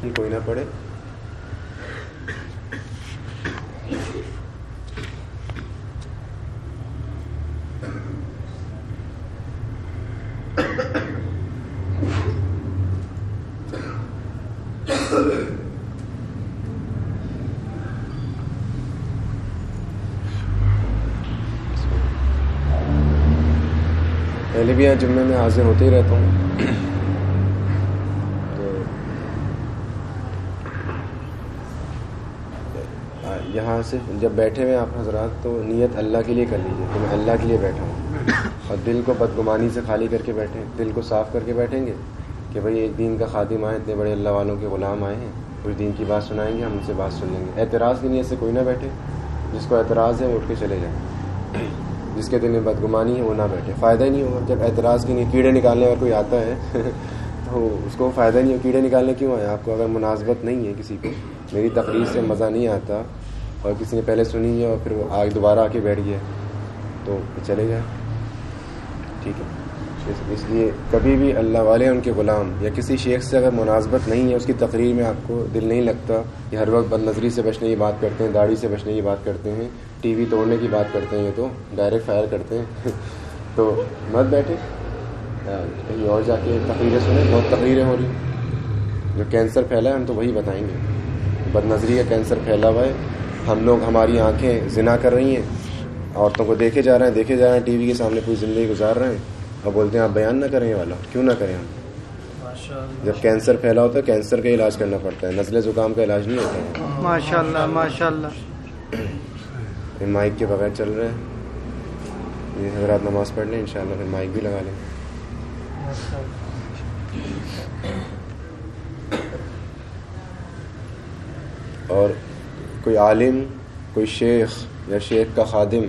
سے کوئی نہ پڑھے۔ پہلے بھی یہاں جمعے میں حاضر ہوتے ہی رہتا ہوں تو یہاں سے جب بیٹھے ہوئے آپ حضرات تو نیت اللہ کے لیے کر لیجیے کہ میں اللہ کے لیے بیٹھا ہوں۔ اور دل کو بدگمانی سے خالی کر کے بیٹھیں دل کو صاف کر کے بیٹھیں گے کہ بھائی ایک دین کا خادم آئے، اتنے بڑے اللہ والوں کے غلام آئے ہیں۔ کچھ دین کی بات سنائیں گے، ہم ان سے بات سن لیں گے۔ اعتراض کی نیت سے کوئی نہ بیٹھے۔ جس کو اعتراض ہے وہ اٹھ کے چلے جائیں۔ جس کے دل میں بدگمانی ہے وہ نہ بیٹھے۔ فائدہ ہی نہیں ہوگا جب اعتراض کی نہیں کیڑے نکالنے اگر کوئی آتا ہے، تو اس کو فائدہ نہیں ہو کیڑے نکالنے کیوں آئے؟ آپ کو اگر مناسبت نہیں ہے کسی کو، میری تقریر سے مزہ نہیں آتا۔ اور کسی نے پہلے سنی ہے اور پھر وہ آگے دوبارہ آ کے بیٹھ گیا تو چلے جائیں ٹھیک ہے۔ اس لیے کبھی بھی اللہ والے ان کے غلام یا کسی شیخ سے اگر مناسبت نہیں ہے، اس کی تقریر میں آپ کو دل نہیں لگتا کہ ہر وقت بد نظری سے بچنے کی بات کرتے ہیں، داڑھی سے بچنے کی بات کرتے ہیں، ٹی وی توڑنے کی بات کرتے ہیں، یہ تو ڈائریکٹ فائر کرتے ہیں۔ تو مت بیٹھے۔ کہیں اور جا کے تقریریں سنیں۔ بہت تقریریں ہو رہی۔ جو کینسر پھیلا ہے، ہم تو وہی بتائیں گے۔ بد نظری کا کینسر پھیلا ہوا ہے۔ ہم لوگ ہماری آنکھیں زنا کر رہی ہیں عورتوں کو دیکھے جا رہے ہیں دیکھے جا رہے ہیں ٹی وی کے سامنے پوری زندگی گزار رہے ہیں۔ اور بولتے ہیں آپ بیان نہ کریں والا کیوں نہ کریں ہم؟ جب کینسر پھیلا ہوتا ہے کینسر کا علاج کرنا پڑتا ہے نزلے زکام کا علاج نہیں ہوتا۔ ہے ماشاء اللہ ماشاء اللہ مائک کے بغیر چل رہے ہیں۔ یہ حضرات نماز پڑھ لیں انشاءاللہ پھر مائک بھی لگا لیں۔ اور کوئی عالم، کوئی شیخ یا شیخ کا خادم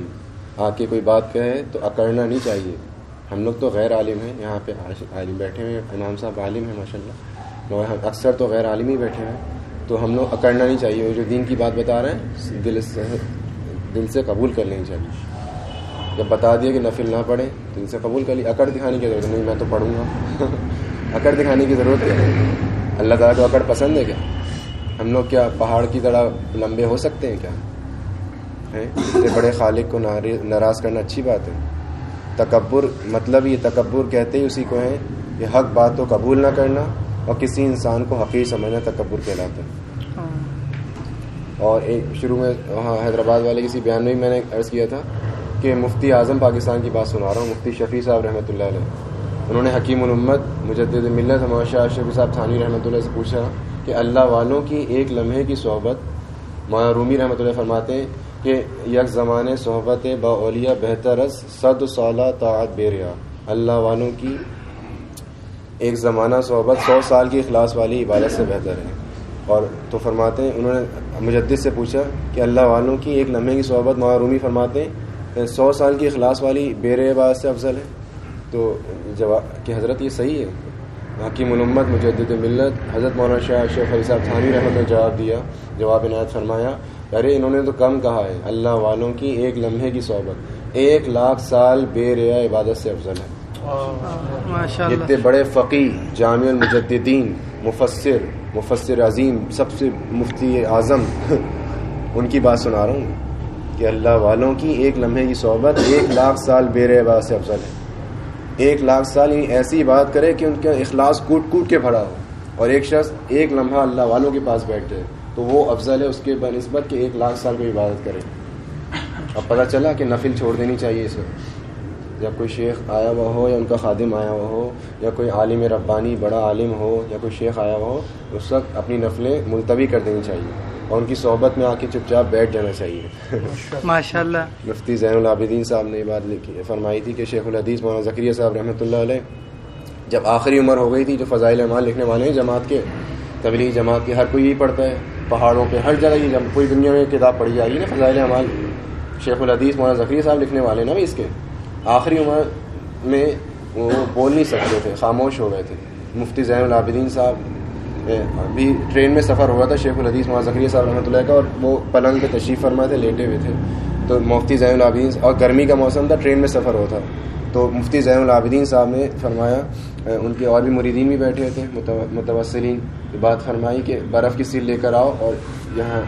آ کے کوئی بات کہے تو اکڑنا نہیں چاہیے۔ ہم لوگ تو غیر عالم ہیں، یہاں پہ عالم بیٹھے ہوئے امام صاحب عالم ہیں ماشاء اللہ مگر اکثر تو غیر عالم ہی بیٹھے ہیں۔ تو ہم لوگ اکڑنا نہیں چاہیے، وہ جو دین کی بات بتا رہے ہیں، دل سے دل سے قبول کر لینی چاہیے۔ جب بتا دیا کہ نفل نہ پڑھیں دل سے قبول کر لی۔ اکڑ دکھانے کی ضرورت نہیں، میں تو پڑھوں گا۔ اکڑ دکھانے کی ضرورت ہے اللہ تعالیٰ کو اکڑ پسند ہے کیا؟ ہم لوگ کیا پہاڑ کی طرح لمبے ہو سکتے ہیں کیا؟ اتنے بڑے خالق کو ناراض کرنا اچھی بات ہے۔ تکبر مطلب یہ تکبر کہتے ہی اسی کو ہیں کہ حق بات کو قبول نہ کرنا اور کسی انسان کو حقیر سمجھنا تکبر کہلاتا ہے۔ اور ایک شروع میں وہاں حیدرآباد والے کسی بیان میں میں نے عرض کیا تھا کہ مفتی اعظم پاکستان کی بات سنا رہا ہوں، مفتی شفیع صاحب رحمۃ اللہ علیہ۔ انہوں نے حکیم الامت، مجدد ملت ہمارا شاہ شفیع صاحب تھانی رحمۃ اللہ سے پوچھا کہ اللہ والوں کی ایک لمحے کی صحبت، مولانا رومی رحمۃ اللہ فرماتے ہیں کہ یک زمانے صحبت با اولیا بہتر از صد سالہ طاعت بے ریا۔ اللہ والوں کی ایک زمانہ صحبت سو سال کی اخلاص والی عبادت سے بہتر ہے۔ اور تو فرماتے ہیں، انہوں نے مجدد سے پوچھا کہ اللہ والوں کی ایک لمحے کی صحبت معرومی فرماتے ہیں، سو سال کی اخلاص والی بیر عبادت سے افضل ہے۔ تو جواب کہ حضرت یہ صحیح ہے۔ حکیم الامت مجدد ملت حضرت مولانا شاہ شیخ علی صاحب تھانی رحمت نے جواب دیا جواب عنایت فرمایا ارے انہوں نے تو کم کہا ہے اللہ والوں کی ایک لمحے کی صحبت ایک لاکھ سال بے ریا عبادت سے افضل ہے۔ اتنے بڑے فقی جامع المجدین مفسر مفسر عظیم سب سے مفتی اعظم ان کی بات سنا رہا ہوں کہ اللہ والوں کی ایک لمحے کی صحبت ایک لاکھ سال بے ریا عبادت سے افضل ہے۔ ایک لاکھ سال ایسی بات کرے کہ ان کا اخلاص کوٹ کوٹ کے بھرا ہو۔ اور ایک شخص ایک لمحہ اللہ والوں کے پاس بیٹھ جائے تو وہ افضل ہے اس کے بنسبت کہ ایک لاکھ سال کو عبادت کرے۔ اب پتہ چلا کہ نفل چھوڑ دینی چاہیے اسے جب کوئی شیخ آیا ہوا ہو یا ان کا خادم آیا ہوا ہو یا کوئی عالم ربانی بڑا عالم ہو یا کوئی شیخ آیا ہوا ہو، اس وقت اپنی نفلیں ملتوی کر دینی چاہیے۔ اور ان کی صحبت میں آ کے چپ چاپ بیٹھ جانا چاہیے۔ ماشاء اللہ مفتی زین العابدین صاحب نے یہ بات لکھی فرمائی تھی کہ شیخ الحدیث مولانا ذکریہ صاحب رحمۃ اللہ علیہ جب آخری عمر ہو گئی تھی جو فضائل اعمال لکھنے والے ہیں جماعت کے تبلیغ جماعت کے ہر کوئی یہی پڑھتا ہے پہاڑوں پہ ہر جگہ یہ پوری دنیا میں کتاب پڑھی جائے گی نا فضائل اعمال۔ شیخ الحدیث مولانا ذکری صاحب لکھنے والے نا اس کے۔ آخری عمر میں وہ بول نہیں سکتے تھے خاموش ہو گئے تھے۔ مفتی زین العابدین صاحب بھی ٹرین میں سفر ہوا تھا شیخ الحدیث مولانا ذکری صاحب رحمۃ اللہ کا اور وہ پلنگ پہ تشریف فرما تھے، لیٹے ہوئے تھے۔ تو مفتی زین العابدین اور گرمی کا موسم تھا، ٹرین میں سفر ہوا تھا۔ تو مفتی زین العابدین صاحب نے فرمایا ان کے اور بھی مریدین بھی بیٹھے تھے۔ متوسلین بات فرمائی کہ برف کی سیل لے کر آؤ اور یہاں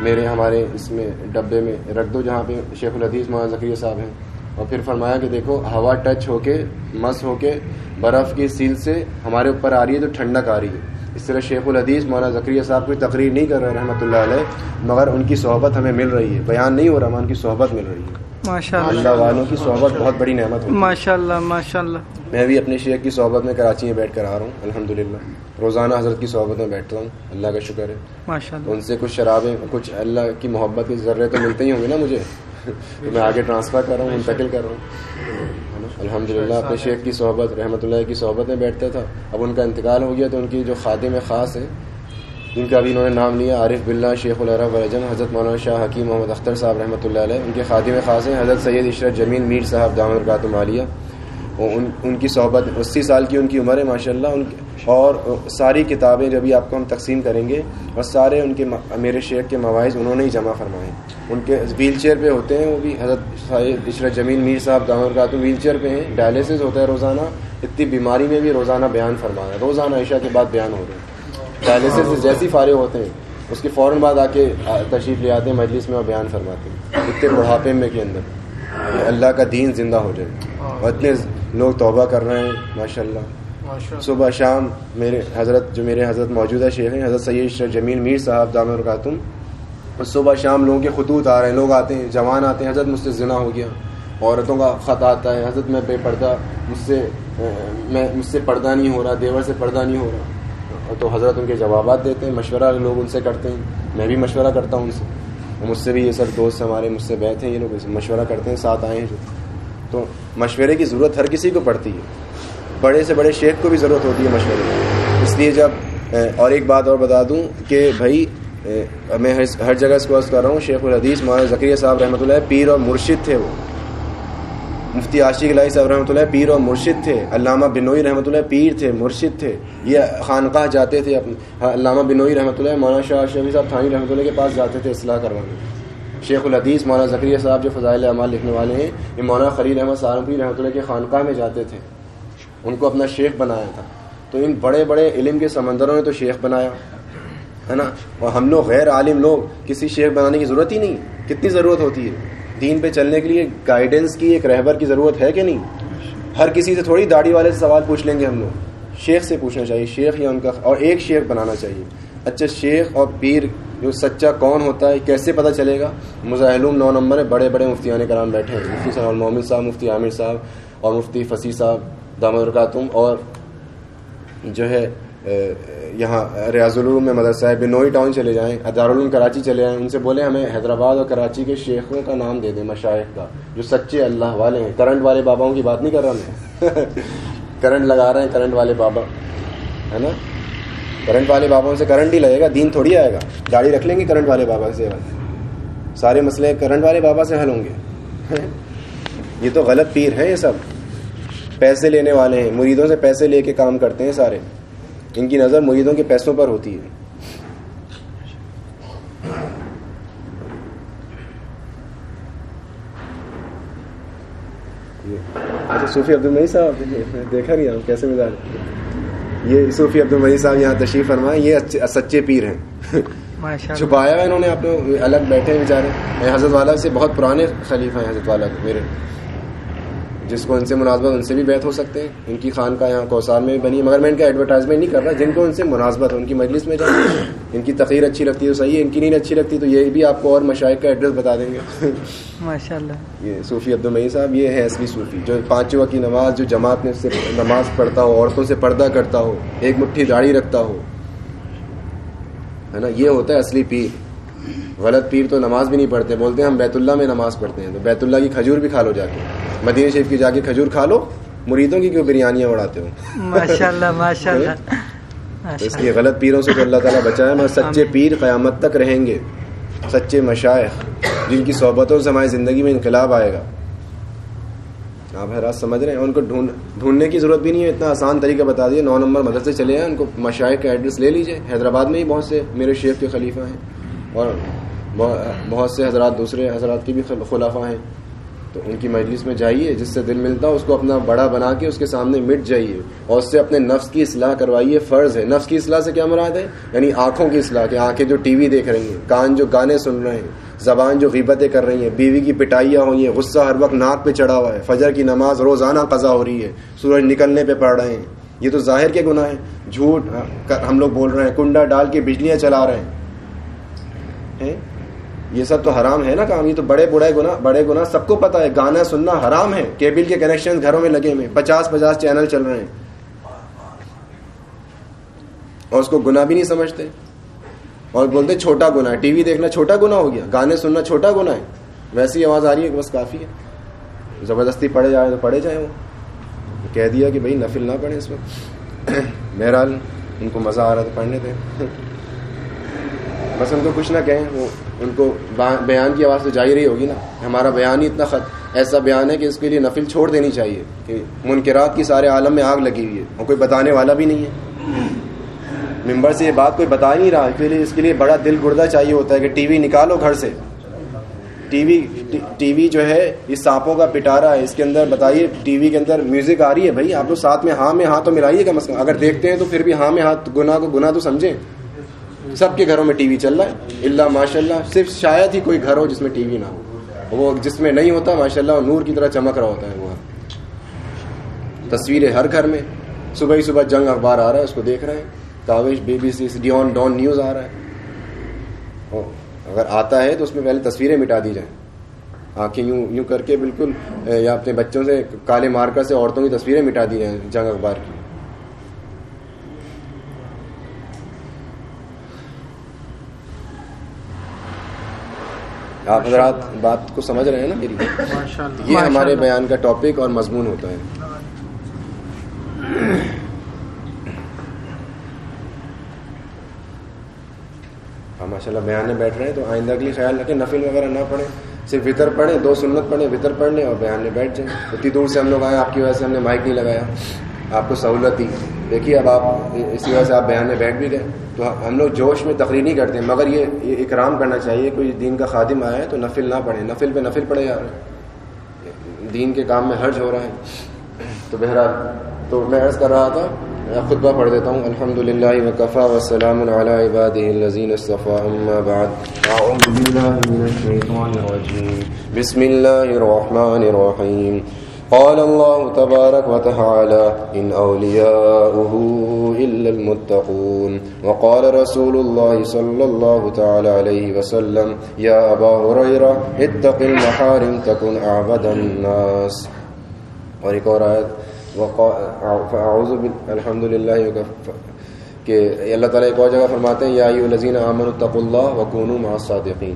میرے، ہمارے اس میں ڈبے میں رکھ دو جہاں پہ شیخ الحدیث مولانا ذکریہ صاحب ہیں۔ اور پھر فرمایا کہ دیکھو، ہوا ٹچ ہو کے، مس ہو کے برف کی سیل سے ہمارے اوپر آ رہی ہے تو ٹھنڈک آ رہی ہے۔ اس طرح شیخ الحدیث مولانا ذکریہ صاحب کوئی تقریر نہیں کر رہے رحمۃ اللہ علیہ مگر ان کی صحبت ہمیں مل رہی ہے بیان نہیں ہو رہا ان کی صحبت مل رہی ہے۔ ماشاء اللہ والوں کی صحبت بہت بڑی نعمت ہے۔ ماشاء اللہ ماشاء اللہ میں بھی اپنے شیخ کی صحبت میں کراچی میں بیٹھ کر آ رہا ہوں الحمد للہ روزانہ حضرت کی صحبت میں بیٹھتا ہوں اللہ کا شکر ہے۔ ماشاء اللہ ان سے کچھ شرابیں کچھ اللہ کی محبت کے ذرے تو ملتے ہی ہوں گے نا مجھے؟ تو میں آگے ٹرانسفر کر رہا ہوں منتقل کر رہا ہوں۔ الحمد للہ اپنے شیخ کی صحبت رحمۃ اللہ کی صحبت میں بیٹھتا تھا اب ان کا انتقال ہو گیا تو ان کی جو خادم خاص ہے جن کا ابھی انہوں نے نام لیا، عارف بلّہ شیخ العرب ورجم حضرت مولانا شاہ حکیم محمد اختر صاحب رحمۃ اللہ علیہ۔ ان کے خادم خاص ہیں، حضرت سید عشرت جمیل میر صاحب دام القاتم عالیہ ان ان کی صحبت، اسی سال کی ان کی عمر ہے ماشاء اللہ ان اور ساری کتابیں جو بھی آپ کو ہم تقسیم کریں گے اور سارے ان کے میرے شیخ کے مواعظ انہوں نے ہی جمع فرمائے ان کے ویل چیئر پہ ہوتے ہیں وہ بھی، حضرت عشرت جمیل میر صاحب دام القاتم ویل چیئر پہ ہیں ڈائلسس ہوتا ہے روزانہ، اتنی بیماری میں بھی روزانہ بیان فرمانا ہے۔ روزانہ عشاء کے بعد بیان ہو رہے ہیں۔ ڈائلسس سے جیسی فارغ ہوتے ہیں، اس کے فوراً بعد آ کے تشریف لے آتے ہیں مجلس میں اور بیان فرماتے ہیں۔ اتنے بڑھاپے میں کے اندر اللہ کا دین زندہ ہو جائے۔ اور اتنے لوگ توبہ کر رہے ہیں ماشاء اللہ صبح شام میرے حضرت، جو میرے حضرت موجودہ شیخ ہیں حضرت سید شرف جمیل، میر صاحب دام القاتم صبح شام لوگوں کے خطوط آ رہے ہیں، لوگ آتے ہیں، جوان آتے ہیں، حضرت مجھ سے ذنا ہو گیا۔ عورتوں کا خط آتا ہے، حضرت میں بے پردہ، مجھ سے، میں، مجھ سے پردہ نہیں ہو رہا، دیور سے پردہ نہیں ہو رہا۔ تو حضرت ان کے جوابات دیتے ہیں، مشورہ لوگ ان سے کرتے ہیں۔ میں بھی مشورہ کرتا ہوں ان سے۔ مجھ سے بھی یہ سر دوست ہمارے مجھ سے بیٹھے ہیں، یہ لوگ مشورہ کرتے ہیں، ساتھ آئے ہیں۔ جو تو مشورے کی ضرورت ہر کسی کو پڑتی ہے۔ بڑے سے بڑے شیخ کو بھی ضرورت ہوتی ہے مشورے کی۔ اس لیے جب اور ایک بات اور بتا دوں کہ بھائی میں ہر جگہ اس کو کر رہا ہوں، شیخ الحدیث مولانا ذکریہ صاحب رحمۃ اللہ پیر اور مرشد تھے وہ۔ مفتی عاشق علیہ صاحب رحمۃ اللہ پیر اور مرشد تھے۔ علامہ بنوئی رحمۃ اللہ پیر تھے، مرشد تھے۔ یہ خانقاہ جاتے تھے ہاں، علامہ بنوئی رحمۃ اللہ مولانا شاہ شفیع صاحب تھانی رحمۃ اللہ کے پاس جاتے تھے اصلاح کروانے۔ شیخ الحدیث مولانا ذکریہ صاحب جو فضائل اعمال لکھنے والے ہیں، یہ مولانا خلیل احمد سہارنپور رحمۃ اللہ کے خانقاہ میں جاتے تھے۔ ان کو اپنا شیخ بنایا تھا۔ تو ان بڑے بڑے علم کے سمندروں نے تو شیخ بنایا، ہے نا؟ اور ہم لوگ غیر عالم لوگ کسی شیخ بنانے کی ضرورت ہی نہیں۔ کتنی ضرورت ہوتی ہے؟ دین پہ چلنے کے لیے گائیڈنس کی ایک رہبر کی ضرورت ہے کہ نہیں؟ ہر کسی سے تھوڑی داڑھی والے سے سوال پوچھ لیں گے ہم لوگ۔ شیخ سے پوچھنا چاہیے، شیخ یا ان کا، اور ایک شیخ بنانا چاہیے۔ اچھا شیخ اور پیر، جو سچا کون ہوتا ہے، کیسے پتہ چلے گا؟ مظاہلوم نو نمبر بڑے بڑے مفتیان کرام بیٹھے ہیں۔ مفتی صلی المحمد صاحب، مفتی عامر صاحب اور مفتی فصیح صاحب۔ دام الرکاتم اور جو ہے یہاں ریاض العلوم میں مدرسہ ہے، بنوئی ٹاؤن چلے جائیں ادارالعلوم کراچی چلے جائیں، ان سے بولیں ہمیں حیدرآباد اور کراچی کے شیخوں کا نام دے دیں مشائق کا، جو سچے اللہ والے ہیں۔ کرنٹ والے باباؤں کی بات نہیں کر رہا میں۔ کرنٹ لگا رہے ہیں کرنٹ والے بابا، ہے نا؟ کرنٹ والے باباؤں سے کرنٹ ہی لگے گا، دین تھوڑی آئے گا۔ گاڑی رکھ لیں گے کرنٹ والے بابا سے۔ سارے مسئلے کرنٹ والے بابا سے حل ہوں گے۔ یہ تو غلط پیر ہیں یہ سب۔ پیسے لینے والے ہیں مریدوں سے پیسے لے کے کام کرتے ہیں سارے۔ ان کی نظر مریدوں کے پیسوں پر ہوتی ہے۔ اچھا صوفی عبد المئی صاحب دیکھا نہیں آپ کیسے مزاج؟ یہ صوفی عبد المئی صاحب یہاں تشریف فرمائے یہ سچے پیر ہیں۔ چھپایا ہے انہوں نے آپ الگ بیٹھے ہیں بیچارے۔ حضرت والا سے بہت پرانے خلیفہ ہیں حضرت والا میرے۔ جس کو ان سے مناسبت ان سے بھی بیت ہو سکتے ہیں۔ ان کی خان کا یہاں کوسار میں بھی بنی ہے مگر میں ان کا ایڈورٹائزمنٹ نہیں کر رہا جن کو ان سے مناسبت ان کی مجلس میں جائیں ان کی تقریر اچھی لگتی ہے تو صحیح ہے ان کی نہیں اچھی لگتی تو یہ بھی آپ کو اور مشائق کا ایڈریس بتا دیں گے۔ ماشاء اللہ یہ صوفی عبد المئی صاحب یہ ہے اصلی صوفی جو پانچوں کی نماز جو جماعت میں سے نماز پڑھتا ہو عورتوں سے پردہ کرتا ہو ایک مٹھی داڑھی رکھتا ہو۔ ہے نا؟ یہ ہوتا ہے اصلی پیر۔ غلط پیر تو نماز بھی نہیں پڑھتے بولتے ہیں ہم بیت اللہ میں نماز پڑھتے ہیں تو بیت اللہ کی کھجور بھی کھا لو جا کے۔ مدینہ شریف کی جا کے کھجور کھا لو مریدوں کی کیوں بریانیاں اڑاتے ہو؟ ماشاء اللہ ماشاء اللہ اس لیے غلط پیروں سے تو اللہ تعالیٰ بچائے مگر سچے پیر قیامت تک رہیں گے سچے مشائق جن کی صحبتوں سے ہماری زندگی میں انقلاب آئے گا۔ آپ حیرات سمجھ رہے ہیں ان کو ڈھونڈ ڈھونڈنے کی ضرورت بھی نہیں ہے اتنا آسان طریقہ بتا دیے نو نمبر مدرسے چلے ہیں ان کو مشائق کا ایڈریس لے لیجیے حیدرآباد میں ہی بہت سے میرے شیخ کے خلیفہ ہیں۔ اور بہت سے حضرات دوسرے حضرات کی بھی خلافہ ہیں۔ تو ان کی مجلس میں جائیے، جس سے دل ملتا اس کو اپنا بڑا بنا کے اس کے سامنے مٹ جائیے۔ اور اس سے اپنے نفس کی اصلاح کروائیے، فرض ہے۔ نفس کی اصلاح سے کیا مراد ہے؟ یعنی آنکھوں کی اصلاح کہ آنکھیں جو ٹی وی دیکھ رہی ہیں، کان جو گانے سن رہے ہیں، زبان جو غیبتیں کر رہی ہیں، بیوی کی پٹائیاں ہوئی ہیں، غصہ ہر وقت ناک پہ چڑھا ہوا ہے، فجر کی نماز روزانہ قضا ہو رہی ہے، سورج نکلنے پہ پڑ رہے ہیں۔ یہ تو ظاہر کے گناہ ہیں۔ جھوٹ ہم لوگ بول رہے ہیں، کنڈا ڈال کے بجلیاں چلا رہے ہیں۔ یہ سب تو حرام ہے نا کام، یہ تو بڑے بڑے گنا بڑے گنا سب کو پتا ہے، گانا سننا حرام ہے، کیبل کے کنیکشن گھروں میں لگے ہوئے پچاس پچاس چینل چل رہے ہیں۔ اور اس کو گنا بھی نہیں سمجھتے۔ اور بولتے چھوٹا گنا ہے ٹی وی دیکھنا چھوٹا گنا ہو گیا، گانے سننا چھوٹا گنا ہے۔ ویسی آواز آ رہی ہے کہ بس کافی ہے۔ زبردستی پڑھے جائے تو پڑھے جائیں وہ۔ کہہ دیا کہ بھائی نفل نہ پڑھیں اس وقت۔ بہرحال ان کو مزہ آ رہا تھا پڑھنے تھے بس ان کو کچھ نہ کہیں، وہ ان کو بیان کی آواز تو جا ہی رہی ہوگی نا۔ ہمارا بیان ہی اتنا خط ایسا بیان ہے کہ اس کے لیے نفل چھوڑ دینی چاہیے کہ منکرات کی سارے عالم میں آگ لگی ہوئی ہے، اور کوئی بتانے والا بھی نہیں ہے۔ ممبر سے یہ بات کوئی بتا نہیں رہا، اس لیے، اس کے لیے بڑا دل گردہ چاہیے ہوتا ہے کہ ٹی وی نکالو گھر سے۔ ٹی وی ٹی وی جو ہے اس سانپوں کا پٹارا ہے۔ اس کے اندر بتائیے، ٹی وی کے اندر میوزک آ رہی ہے بھائی؟ آپ لوگ ساتھ میں ہاں میں ہاں تو ملائیے کم از کم۔ اگر دیکھتے ہیں تو پھر بھی ہاں میں ہاتھ گنا کو گنا تو سمجھیں۔ سب کے گھروں میں ٹی وی چل رہا ہے۔ اللہ ماشاء اللہ صرف شاید ہی کوئی گھر ہو جس میں ٹی وی نہ ہو۔ وہ جس میں نہیں ہوتا ماشاء اللہ نور کی طرح چمک رہا ہوتا ہے وہ۔ تصویریں ہر گھر میں۔ صبح ہی صبح جنگ اخبار آ رہا ہے، اس کو دیکھ رہے ہیں۔ تاوش بی بی سی ڈیون ڈون نیوز آ رہا ہے۔ اگر آتا ہے تو اس میں پہلے تصویریں مٹا دی جائیں۔ آنکھیں یوں یوں کر کے بالکل یا اپنے بچوں سے، کالے مارکر سے عورتوں کی تصویریں مٹا دی جائیں جنگ اخبار کی۔ آپ حضرات بات کو سمجھ رہے ہیں نا میری یہ ہمارے بیان کا ٹاپک اور مضمون ہوتا ہے۔ ہم ماشاء اللہ بیان میں بیٹھ رہے ہیں تو آئندہ کے لیے خیال رکھیں نفل وغیرہ نہ پڑھیں صرف وطر پڑھیں دو سنت پڑھیں وطر پڑھ لیں اور بیان میں بیٹھ جائیں۔ اتنی دور سے ہم لوگ آئے آپ کی وجہ سے ہم نے مائک نہیں لگایا آپ کو سہولت دی۔ دیکھیے اب آپ اسی وجہ سے آپ بیان میں بیٹھ بھی گئے۔ تو ہم لوگ جوش میں تقریر نہیں کرتے مگر یہ اکرام کرنا چاہیے کوئی دین کا خادم آیا ہے تو نفل نہ پڑھے نفل پہ نفل پڑھے جا رہے ہیں۔ دین کے کام میں حرج ہو رہا ہے۔ تو بہرحال تو میں عرض کر رہا تھا خطبہ پڑھ دیتا ہوں۔ الحمد للہ وقفا الرجیم۔ بسم اللہ الرحمن الرحیم۔ قال الله تبارك وتعالى إن أولياؤه إلا المتقون وقال رسول الله صلى الله تعالى عليه وسلم يا أبا هريرة اتق المحارم تكن أعبد الناس اور ایک اور آیت فاعوذ الحمد کہ اللہ تعالیٰ ایک اور جگہ فرماتے ہیں، یا ایو الذین آمنوا اتقوا اللہ وکونوا مع الصادقین۔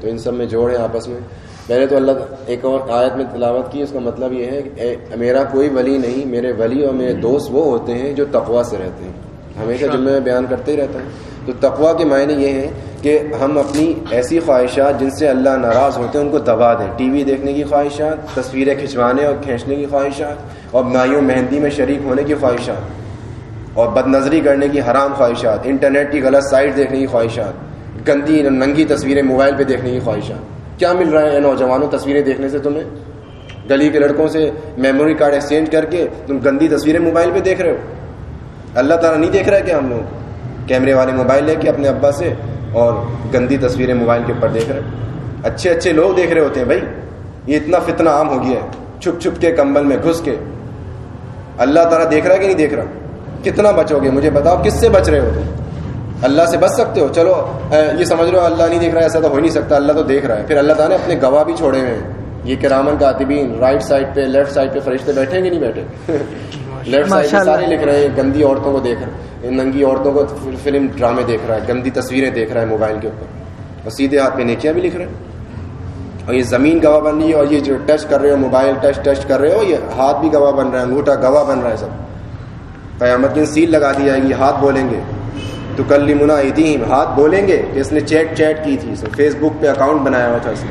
تو ان سب میں جوڑ ہیں آپس میں۔ میں نے تو اللہ ایک اور آیت میں تلاوت کی، اس کا مطلب یہ ہے کہ میرا کوئی ولی نہیں، میرے ولی اور میرے دوست وہ ہوتے ہیں جو تقوا سے رہتے ہیں۔ ہمیشہ جمعے میں بیان کرتے ہی رہتا ہے تو تقوا کے معنی یہ ہیں کہ ہم اپنی ایسی خواہشات جن سے اللہ ناراض ہوتے ہیں، ان کو دبا دیں۔ ٹی وی دیکھنے کی خواہشات، تصویریں کھنچوانے اور کھینچنے کی خواہشات، اور مایوں مہندی میں شریک ہونے کی خواہشات، اور بد نظری کرنے کی حرام خواہشات، انٹرنیٹ کی غلط سائٹ دیکھنے کی خواہشات، گندی ننگی تصویریں موبائل پہ دیکھنے کی خواہشات۔ کیا مل رہا ہے نوجوانوں تصویریں دیکھنے سے تمہیں؟ گلی کے لڑکوں سے میموری کارڈ ایکسچینج کر کے تم گندی تصویریں موبائل پہ دیکھ رہے ہو؟ اللہ تعالیٰ نہیں دیکھ رہا ہے کیا ہم لوگ؟ کیمرے والے موبائل لے کے اپنے ابا سے اور گندی تصویریں موبائل کے اوپر دیکھ رہے اچھے اچھے لوگ دیکھ رہے ہوتے ہیں بھائی، یہ اتنا فتنہ عام ہو گیا ہے۔ چھپ چھپ کے کمبل میں گھس کے۔ اللہ تعالیٰ دیکھ رہا ہے کہ نہیں دیکھ رہا؟ کتنا بچو گے؟ مجھے بتاؤ، کس سے بچ رہے ہو اللہ سے بچ سکتے ہو۔ چلو یہ سمجھ ہو اللہ نہیں دیکھ رہا ہے ایسا تو ہو نہیں سکتا اللہ تو دیکھ رہا ہے۔ پھر اللہ تعالیٰ نے اپنے گواہ بھی چھوڑے ہوئے ہیں۔ یہ کرامن کاتبین رائٹ سائڈ پہ لیفٹ سائڈ پہ فرشتے بیٹھے کہ نہیں بیٹھے۔ لیفٹ سائڈ پہ سارے لکھ رہے ہیں گندی عورتوں کو دیکھ رہے ہیں ننگی عورتوں کو فلم ڈرامے دیکھ رہا ہے گندی تصویریں دیکھ رہا ہے موبائل کے اوپر۔ اور سیدھے ہاتھ پہ نیکیاں بھی لکھ رہے ہیں۔ اور یہ زمین گواہ بن رہی ہے اور یہ جو ٹچ کر رہے ہو موبائل ٹچ ٹچ کر رہے ہو یہ ہاتھ بھی گواہ بن رہا ہے انگوٹھا گواہ بن رہا ہے سب۔ قیامت کی سیل لگا دی جائے گی ہاتھ بولیں گے۔ تو کل منا ہاتھ بولیں گے کہ اس نے چیٹ چیٹ کی تھی فیس بک پہ اکاؤنٹ بنایا ہوا تھا اس نے۔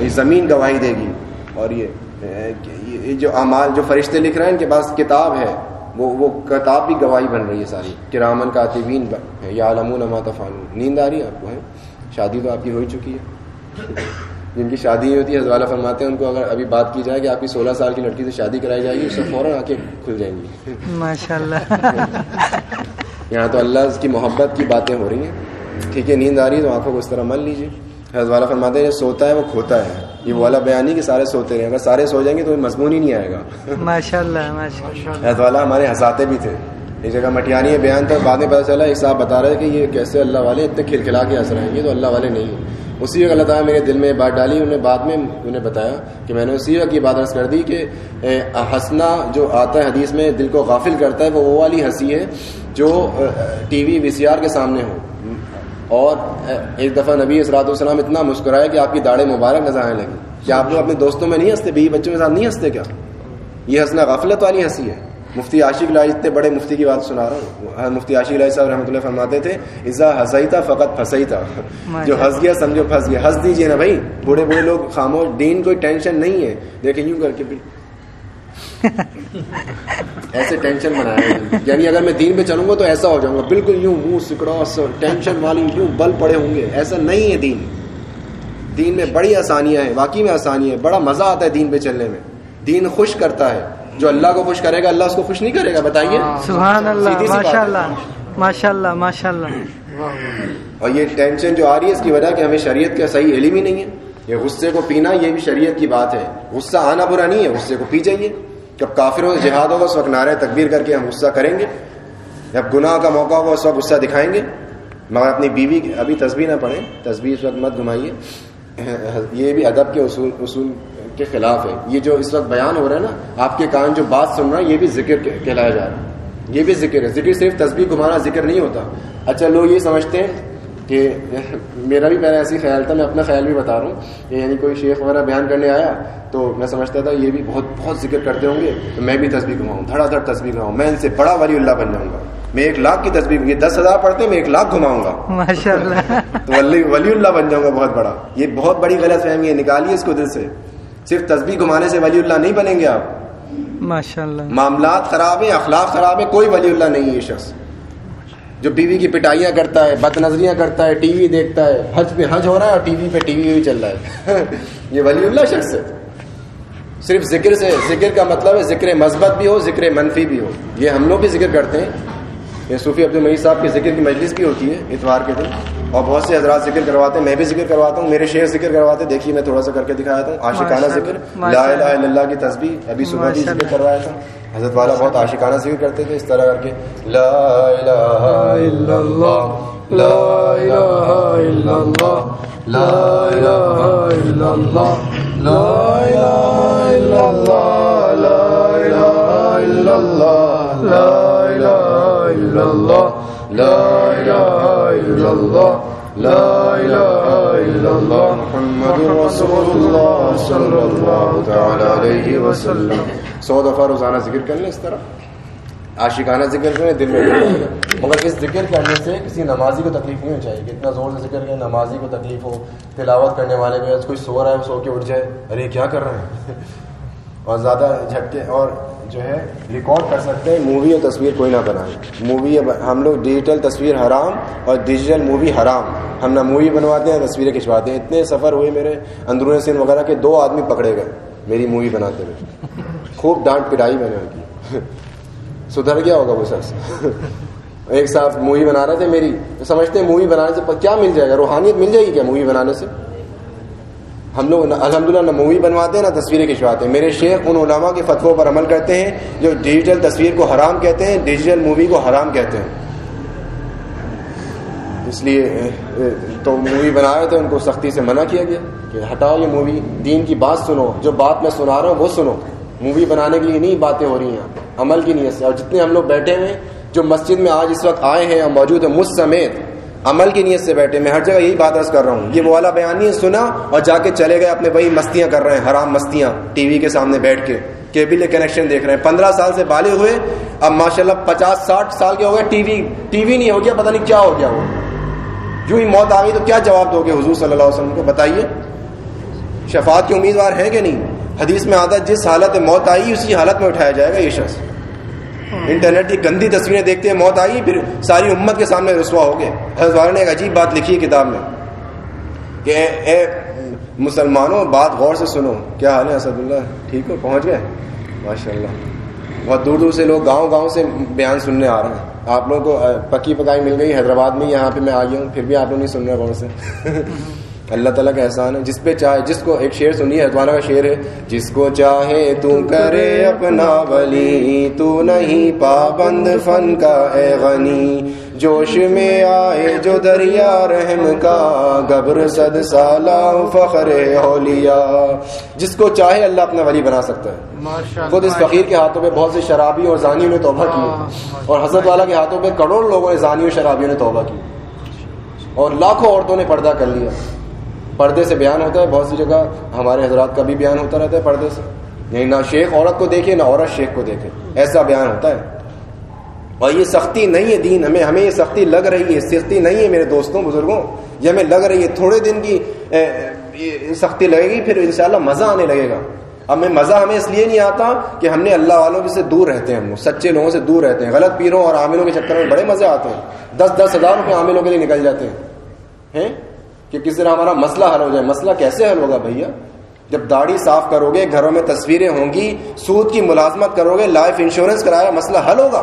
یہ زمین گواہی دے گی۔ اور یہ جو اعمال جو فرشتے لکھ رہے ہیں ان کے پاس کتاب ہے وہ وہ کتاب بھی گواہی بن رہی ہے ساری۔ کرامن کاتبین یا علمون ما تفعلون۔ نیند آ رہی ہے آپ کو ہے؟ شادی تو آپ کی ہو ہی چکی ہے۔ جن کی شادی ہوتی ہے حضرت فرماتے ہیں ان کو اگر ابھی بات کی جائے کہ آپ کی سولہ سال کی لڑکی سے شادی کرائی جائے گی اس سے فوراً آنکھیں کھل جائیں گی۔ ماشاء اللہ یہاں تو اللہ کی محبت کی باتیں ہو رہی ہیں۔ ٹھیک ہے نیند آ رہی ہے تو آنکھوں کو اس طرح مل لیجیے حضرت والا فرماتے ہیں جو سوتا ہے وہ کھوتا ہے۔ یہ والا بیان نہیں کہ سارے سوتے رہے اگر سارے سو جائیں گے تو مضمون ہی نہیں آئے گا۔ ماشاء اللہ حضرت والا ہمارے ہنساتے بھی تھے۔ ایک جگہ مٹیانی بیان تھا بعد میں پتہ چلا ایک صاحب بتا رہے کہ یہ کیسے اللہ والے اتنے کھلکھلا کے ہنس رہے ہیں یہ تو اللہ والے نہیں ہیں۔ اسی وقت اللہ تعالیٰ میرے دل میں بات ڈالی، انہوں نے بعد میں انہیں بتایا کہ میں نے اسی وقت یہ بات عرض کر دی کہ ہنسنا جو آتا ہے حدیث میں، دل کو غافل کرتا ہے، وہ وہ والی ہنسی ہے جو ٹی وی وی سی آر کے سامنے ہو۔ اور ایک دفعہ نبی اسرات والسلام اتنا مسکرائے کہ آپ کی داڑھی مبارک نظر آنے لگی۔ کیا آپ لوگ اپنے دوستوں میں نہیں ہنستے؟ بیوی بچوں کے ساتھ نہیں ہنستے کیا؟ یہ ہنسنا غفلت والی ہنسی ہے۔ مفتی عاشق لائی اتنے بڑے مفتی کی بات سنا رہا ہوں۔ مفتی عاشق لائی صاحب رحمۃ اللہ فرماتے تھے ازا ہنسائی تھا فقط پھنسائی تھا جو ہنس گیا سمجھو پھنس گیا۔ ہنس دیجیے نا بھائی بوڑھے بوڑھے لوگ خاموش دین کوئی ٹینشن نہیں ہے۔ دیکھیں یوں کر کے بھی۔ ایسے ٹینشن بنایا یعنی اگر میں دین پہ چلوں گا تو ایسا ہو جاؤں گا۔ بالکل یوں منہ سکڑا ٹینشن والی یوں بل پڑے ہوں گے۔ ایسا نہیں ہے دین۔ دین میں بڑی آسانیاں ہیں واقعی میں آسانی ہے۔ بڑا مزہ آتا ہے دین پہ چلنے میں۔ دین خوش کرتا ہے۔ جو اللہ کو خوش کرے گا اللہ اس کو خوش نہیں کرے گا بتائیے؟ سبحان اللہ. ماشاء۔ اللہ ماشاء اللہ ماشاء اللہ اور یہ ٹینشن جو آ رہی ہے اس کی وجہ کہ ہمیں شریعت کا صحیح علم ہی نہیں ہے۔ یہ غصے کو پینا یہ بھی شریعت کی بات ہے۔ غصہ آنا برا نہیں ہے غصے کو پی جائیے۔ جب کافروں سے جہاد ہوگا اس وقت نعرے تکبیر کر کے ہم غصہ کریں گے۔ جب گناہ کا موقع ہوگا اس وقت غصہ دکھائیں گے۔ مگر اپنی بیوی ابھی تصویر نہ پڑھیں۔ تصویر اس وقت مت گھمائیے۔ یہ بھی ادب کے اصول اصول کے خلاف ہے۔ یہ جو اس وقت بیان ہو رہا ہے نا آپ کے کان جو بات سن رہا ہے یہ بھی ذکر کہلایا جا رہا ہے۔ یہ بھی ذکر ہے۔ ذکر صرف تصویر گھمانا ذکر نہیں ہوتا۔ اچھا لوگ یہ سمجھتے ہیں کہ میرا بھی پہلے ایسی خیال تھا میں اپنا خیال بھی بتا رہا ہوں کہ یعنی کوئی شیخ وغیرہ بیان کرنے آیا تو میں سمجھتا تھا یہ بھی بہت بہت ذکر کرتے ہوں گے تو میں بھی تصویر گھماؤں دھڑا دھڑ تصویر گھماؤں میں ان سے بڑا ولی اللہ بن جاؤں گا۔ میں ایک لاکھ کی تصویر یہ دس ہزار پڑھتے میں ایک لاکھ گھماؤں گا۔ تو ولی ولی اللہ بن جاؤں گا بہت بڑا۔ یہ بہت بڑی غلط فہمی ہے نکالیے اس کو دل سے۔ صرف تصویر گھمانے سے ولی اللہ نہیں بنیں گے آپ۔ ماشاء اللہ معاملات خراب ہیں اخلاق خراب ہیں کوئی ولی اللہ نہیں ہے یہ شخص۔ جو بیوی کی پٹائیاں کرتا ہے بد نظریاں کرتا ہے ٹی وی دیکھتا ہے حج پہ حج ہو رہا ہے اور ٹی وی پہ ٹی وی بھی چل رہا ہے۔ یہ ولی اللہ شخص ہے۔ صرف ذکر سے ذکر کا مطلب ہے ذکر مثبت بھی ہو ذکر منفی بھی ہو۔ یہ ہم لوگ بھی ذکر کرتے ہیں۔ یہ صوفی عبد المعید صاحب کی ذکر کی مجلس بھی ہوتی ہے اتوار کے دن۔ اور بہت سے حضرات ذکر کرواتے ہیں میں بھی ذکر کرواتا ہوں میرے شیخ ذکر کرواتے دیکھیے میں تھوڑا سا کر کے دکھایا تھا عاشقانہ ذکر لا الہ الا اللہ کی تسبیح ابھی صبح بھی ذکر۔ کروایا تھا۔ حضرت والا بہت عاشقانہ ذکر کرتے تھے اس طرح کر کے لا الہ الا اللہ لا الہ الا اللہ لا الہ الا اللہ لا الہ الا اللہ لا الہ الا اللہ لا الہ الا اللہ لا الہ الا اللہ لا الہ الا اللہ محمد رسول اللہ صلی اللہ تعالی علیہ وسلم. سو دفعہ روزانہ ذکر کر لیں اس طرح؟ عاشقانہ ذکر کریں دل میں مگر اس ذکر کرنے سے کسی نمازی کو تکلیف نہیں ہونی چاہیے کہ اتنا زور سے ذکر کریں، نمازی کو تکلیف ہو، تلاوت کرنے والے کو کوئی سو رہا ہے سو کے اٹھ جائے، ارے کیا کر رہے ہیں؟ اور زیادہ جھٹکے، اور جو ہے ریکارڈ کر سکتے ہیں مووی اور تصویر کوئی نہ بنائیں مووی ہم لوگ ڈیجیٹل تصویر حرام اور ڈیجیٹل مووی حرام۔ ہم نہ مووی بنواتے ہیں تصویریں کھنچواتے ہیں۔ اتنے سفر ہوئے میرے اندرون سندھ وغیرہ کے، دو آدمی پکڑے گئے میری مووی بناتے ہوئے۔ خوب ڈانٹ پٹائی میں نے ان کی۔ سدھر گیا ہوگا وہ شخص۔ ایک صاحب مووی بنا رہے تھے میری۔ تو سمجھتے ہیں مووی بنانے سے کیا مل جائے گا؟ روحانیت مل جائے گی کیا مووی بنانے سے؟ ہم لوگ الحمد للہ نہ مووی بنواتے ہیں، نہ تصویریں کھنچواتے ہیں۔ میرے شیخ ان علماء کے فتووں پر عمل کرتے ہیں، جو ڈیجیٹل تصویر کو حرام کہتے ہیں، ڈیجیٹل مووی کو حرام کہتے ہیں۔ اس لیے تو مووی بنائے تھے ان کو سختی سے منع کیا گیا کہ ہٹاؤ یہ مووی، دین کی بات سنو، جو بات میں سنا رہا ہوں وہ سنو۔ مووی بنانے کے لیے نہیں باتیں ہو رہی ہیں، عمل کی نیت سے۔ اور جتنے ہم لوگ بیٹھے ہوئے جو مسجد میں آج اس وقت آئے ہیں اور موجود ہیں، مجھ سمیت عمل کی نیت سے بیٹھے، میں ہر جگہ یہی بات عرض کر رہا ہوں۔ یہ وہ والا بیان نہیں سنا اور جا کے چلے گئے، اپنے وہی مستیاں کر رہے ہیں، حرام مستیاں، ٹی وی کے سامنے بیٹھ کے۔ کیبل کنیکشن دیکھ رہے ہیں۔ پندرہ سال سے بالغ ہوئے، اب ماشاء اللہ پچاس، ساٹھ سال کے ہو گئے، ٹی وی ٹی وی نہیں ہو گیا، پتہ نہیں کیا ہو گیا وہ۔ جو ہی موت آ گئی تو کیا جواب دو گے حضور صلی اللہ علیہ وسلم کو؟ بتائیے۔ شفاعت کے امیدوار ہیں کہ نہیں؟ حدیث میں آتا ہے، جس حالت میں موت آئی، اسی حالت میں اٹھایا جائے گا یہ شخص۔ ہاں۔ انٹرنیٹ کی گندی تصویریں دیکھتے ہیں موت آئی، پھر ساری امت کے سامنے رسوا ہو گئے۔ حضرت والا نے ایک عجیب بات لکھی ہے کتاب میں کہ اے اے مسلمانوں، بات غور سے سنو۔ کیا حال ہے اسد اللہ؟ ٹھیک ہو؟ پہنچ گئے؟ ماشاء اللہ بہت دور دور سے لوگ گاؤں گاؤں سے بیان سننے آ رہے ہیں۔ آپ لوگوں کو پکی پکائی مل گئی، حیدرآباد میں یہاں پہ میں آ گیا ہوں، پھر بھی آپ لوگ نہیں سن رہے غور سے۔ اللہ تعالیٰ کا احسان ہے۔ جس پہ چاہے جس کو ایک شعر سنیے ادوانا کا شعر ہے۔ جس کو چاہے تو کرے اپنا ولی تو نہیں پابند فن کا اے غنی۔ جوش میں آئے جو دریا رحم کا گبر صد سالہ فخر اولیا جس کو چاہے اللہ اپنا ولی بنا سکتا ہے۔ خود اس فقیر کے ہاتھوں پہ بہت سے شرابی اور زانیوں نے توبہ کی اور حضرت والا کے ہاتھوں پہ کروڑ لوگوں نے زانی اور شرابیوں نے توبہ کی۔ اور لاکھوں عورتوں نے پردہ کر لیا۔ پردے سے بیان ہوتا ہے، بہت سی جگہ ہمارے حضرات کا بھی بیان ہوتا رہتا ہے پردے سے۔ یعنی نہ شیخ عورت کو دیکھے، نہ عورت شیخ کو دیکھے۔ ایسا بیان ہوتا ہے۔ اور یہ سختی نہیں ہے دین، ہمیں ہمیں یہ سختی لگ رہی ہے، سختی نہیں ہے میرے دوستوں، بزرگوں۔ یہ ہمیں لگ رہی ہے، تھوڑے دن کی سختی لگے گی، پھر انشاءاللہ مزہ آنے لگے گا۔ اب میں مزہ ہمیں اس لیے نہیں آتا کہ ہم نے اللہ والوں سے دور رہتے ہیں، ہم لوگ سچے لوگوں سے دور رہتے ہیں۔ غلط پیروں اور عاملوں کے چکر میں بڑے مزے آتے ہیں۔ دس دس ہزار روپے عاملوں کے لیے نکل جاتے ہیں؟ کہ کس طرح ہمارا مسئلہ حل ہو جائے۔ مسئلہ کیسے حل ہوگا بھیا؟ جب داڑھی صاف کرو گے گھروں میں تصویریں ہوں گی سود کی ملازمت کرو گے لائف انشورنس کرایا مسئلہ حل ہوگا۔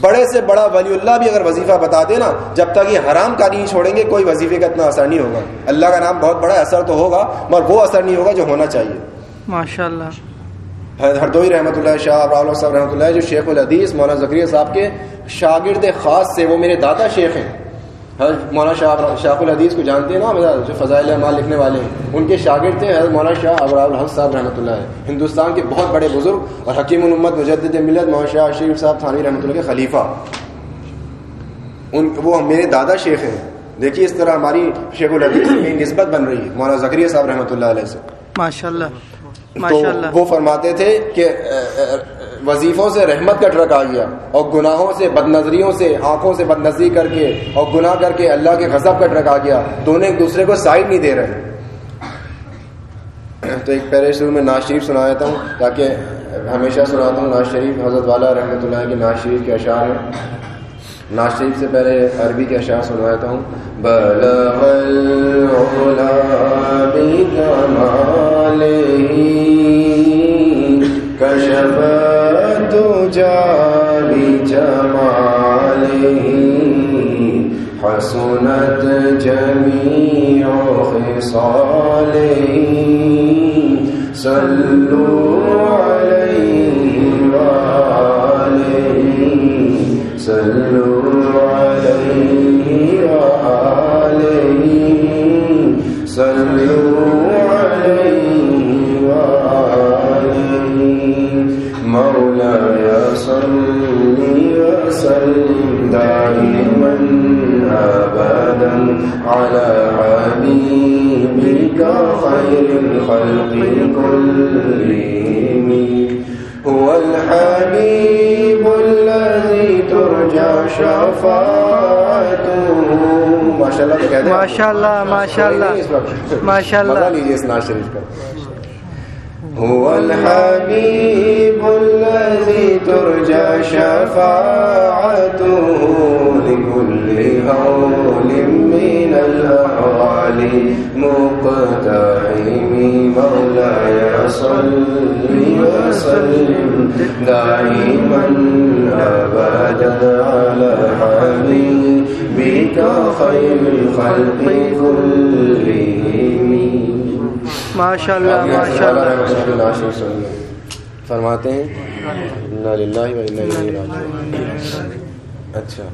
بڑے سے بڑا ولی اللہ بھی اگر وظیفہ بتا دے نا جب تک یہ حرام کاری نہیں چھوڑیں گے کوئی وظیفے کا اتنا اثر نہیں ہوگا۔ اللہ کا نام بہت بڑا اثر تو ہوگا مگر وہ اثر نہیں ہوگا جو ہونا چاہیے۔ ماشاء اللہ ہردوئی رحمۃ اللہ شاہ صاحب رحمۃ اللہ جو شیخ الحدیث مولانا ذکری صاحب کے شاگرد خاص سے وہ میرے دادا شیخ ہیں۔ حضرت مولانا شاہ شاہ الحدیث کو جانتے ہیں نا جو فضائل اعمال لکھنے والے ہیں۔ ان کے شاگرد تھے حضرت مولانا شاہ ابرا الحق صاحب رحمۃ اللہ ہندوستان کے بہت بڑے بزرگ اور حکیم الامت مجدد ملت مولانا شاہ شریف صاحب تھانوی رحمۃ اللہ کے خلیفہ۔ ان وہ میرے دادا شیخ ہیں۔ دیکھیے اس طرح ہماری شیخ الحدیث میں نسبت بن رہی ہے مولانا ذکریہ صاحب رحمۃ اللہ علیہ سے۔ ماشاء اللہ تو وہ فرماتے تھے کہ وظیفوں سے رحمت کا ٹرک آ گیا اور گناہوں سے بد نظریوں سے، آنکھوں سے بد نظری کر کے اور گناہ کر کے اللہ کے غضب کا ٹرک آ گیا۔ دونوں ایک دوسرے کو سائڈ نہیں دے رہے۔ تو ایک پہلے شروع میں ناز شریف سنا دیتا ہوں، تاکہ ہمیشہ سناتا ہوں، ناز شریف حضرت والا رحمۃ اللہ کے ناز شریف کے اشعار ہیں۔ ناز شریف سے پہلے عربی کے اشعار سنا دیتا ہوں۔ بلغ العلا کشف بجماله حسنت جميع خصاله صلوا عليه وآله صلوا عليه وآله صلوا على حبيبك خير الخلق كلهم. هو الحبيب الذي ترجى شفاعته. ما شاء الله ما شاء الله ما شاء الله ما شاء الله هو الحبيب ترجى شفاعته لكل هول من الأحوال. مقتحم مولاي صل وسلم. دائما أبدا على حبيبك خير الخلق كلهم. ماشاء اللہ ماشاء اللہ فرماتے ہیں اچھا۔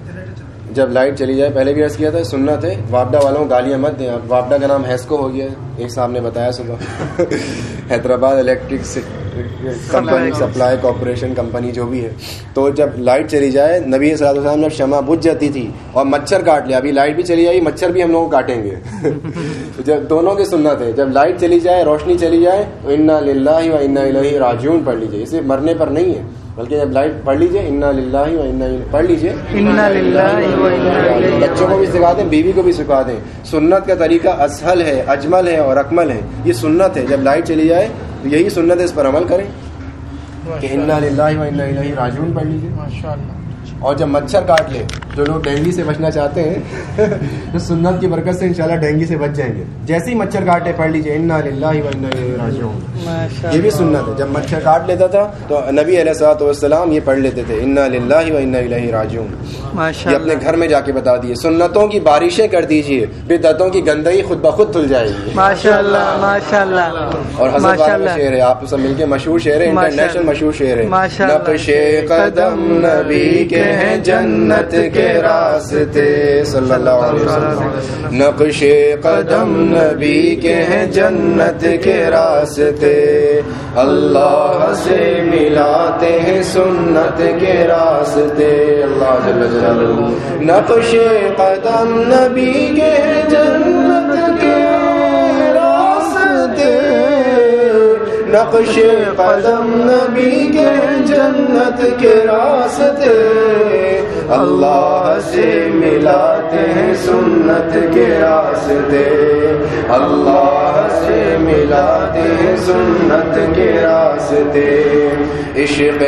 جب لائٹ چلی جائے، پہلے بھی عرض کیا تھا، سننا تھے واپڈا والوں گالیاں مت دیں۔ واپڈا کا نام ہیسکو ہو گیا ایک صاحب نے بتایا صبح۔ Hyderabad electric company supply corporation company جو بھی ہے۔ تو جب لائٹ چلی جائے نبی صلاح السلام جب شمع بجھ جاتی تھی اور مچھر کاٹ لیا ابھی لائٹ بھی چلی جائے مچھر بھی ہم لوگ کاٹیں گے۔ جب دونوں کی سنت ہے جب لائٹ چلی جائے روشنی چلی جائے تو انا للہ و انا الہ راجعون پڑھ لیجیے اسے مرنے پر نہیں ہے بلکہ جب لائٹ پڑھ لیجیے انا للہ و انا پڑھ لیجیے بچوں کو بھی سکھا دیں بیوی کو بھی سکھا دیں۔ سنت کا طریقہ اسہل ہے اجمل ہے اور اکمل ہے۔ یہ سنت ہے جب لائٹ چلی جائے تو یہی سنت ہے اس پر عمل کریں۔ کہ انا للہ و انا الہ راجعون پڑھ لیجیے ماشاء اللہ اور جب مچھر کاٹ لے جو لوگ ڈینگی سے بچنا چاہتے ہیں تو سنت کی برکت سے انشاءاللہ ڈینگی سے بچ جائیں گے۔ جیسے ہی مچھر کاٹے پڑھ لیجیے یہ بھی اللہ سنت ہے۔ جب مچھر کاٹ لیتا تھا تو نبی علیہ الصلوۃ والسلام یہ پڑھ لیتے تھے انا للہ و انا راجعون ماشاء یہ اپنے اللہ گھر میں جا کے بتا دیے۔ سنتوں کی بارشیں کر دیجیے بدعتوں کی گندگی خود بخود دھل جائے گی۔ ماشاء اللہ ماشاء اللہ اور حضرت والا اللہ شعر ہے آپ سب مل کے مشہور شعر ہے انٹرنیشنل اللہ۔ مشہور شعر ہے۔ اللہ۔ نقش قدم نبی کے ہیں جنت کے راستے صلی اللہ علیہ وسلم۔ نقش قدم نبی کے ہیں جنت کے راستے۔ اللہ سے ملاتے ہیں سنت کے راستے۔ اللہ جل جلالہ۔ نقش قدم نبی کے ہیں جنت نقش قدم نبی کے جنت کے راستے اللہ سے ملاتے ہیں سنت کے راستے اللہ سے ملاتے ہیں سنت کے راستے۔ عشق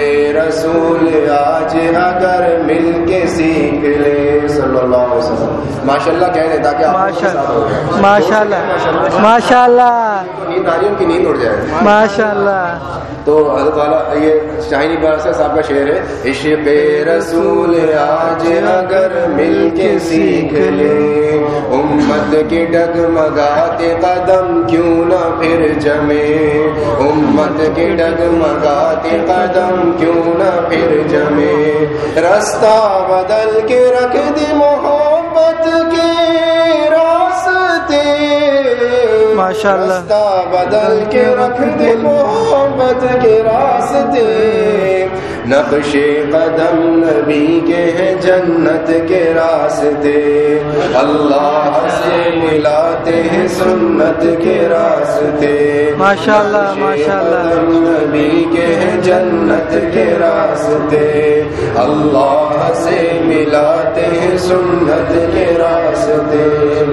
رسول آج اگر مل کے سیکھ لے۔ صلی اللہ علیہ وسلم۔ ماشاء اللہ کہہ دے تاکہ آپ ماشاء اللہ ماشاء اللہ ماشاء اللہ نیند آ رہی ان کی نیند اڑ جائے۔ ماشاء اللہ تو حضرت والا یہ شاہینی بارسا صاحب کا شعر ہے۔ عشق رسول آج اگر مل کے سیکھ لے۔ امت کے ڈگمگاتے قدم کیوں کیوں نہ پھر جمے۔ امت کے ڈگمگاتے قدم کیوں نہ پھر جمے۔ رستہ بدل کے رکھ دی محبت کے راستے۔ ماشاء اللہ۔ بدل کے رکھ دے محبت کے راستے نقش قدم نبی کے ہیں جنت کے راستے اللہ سے ملاتے ہیں سنت کے راستے ماشاء اللہ، ماشاء اللہ۔ نبی کے ہیں جنت کے راستے اللہ سے ملاتے ہیں سنت کے راستے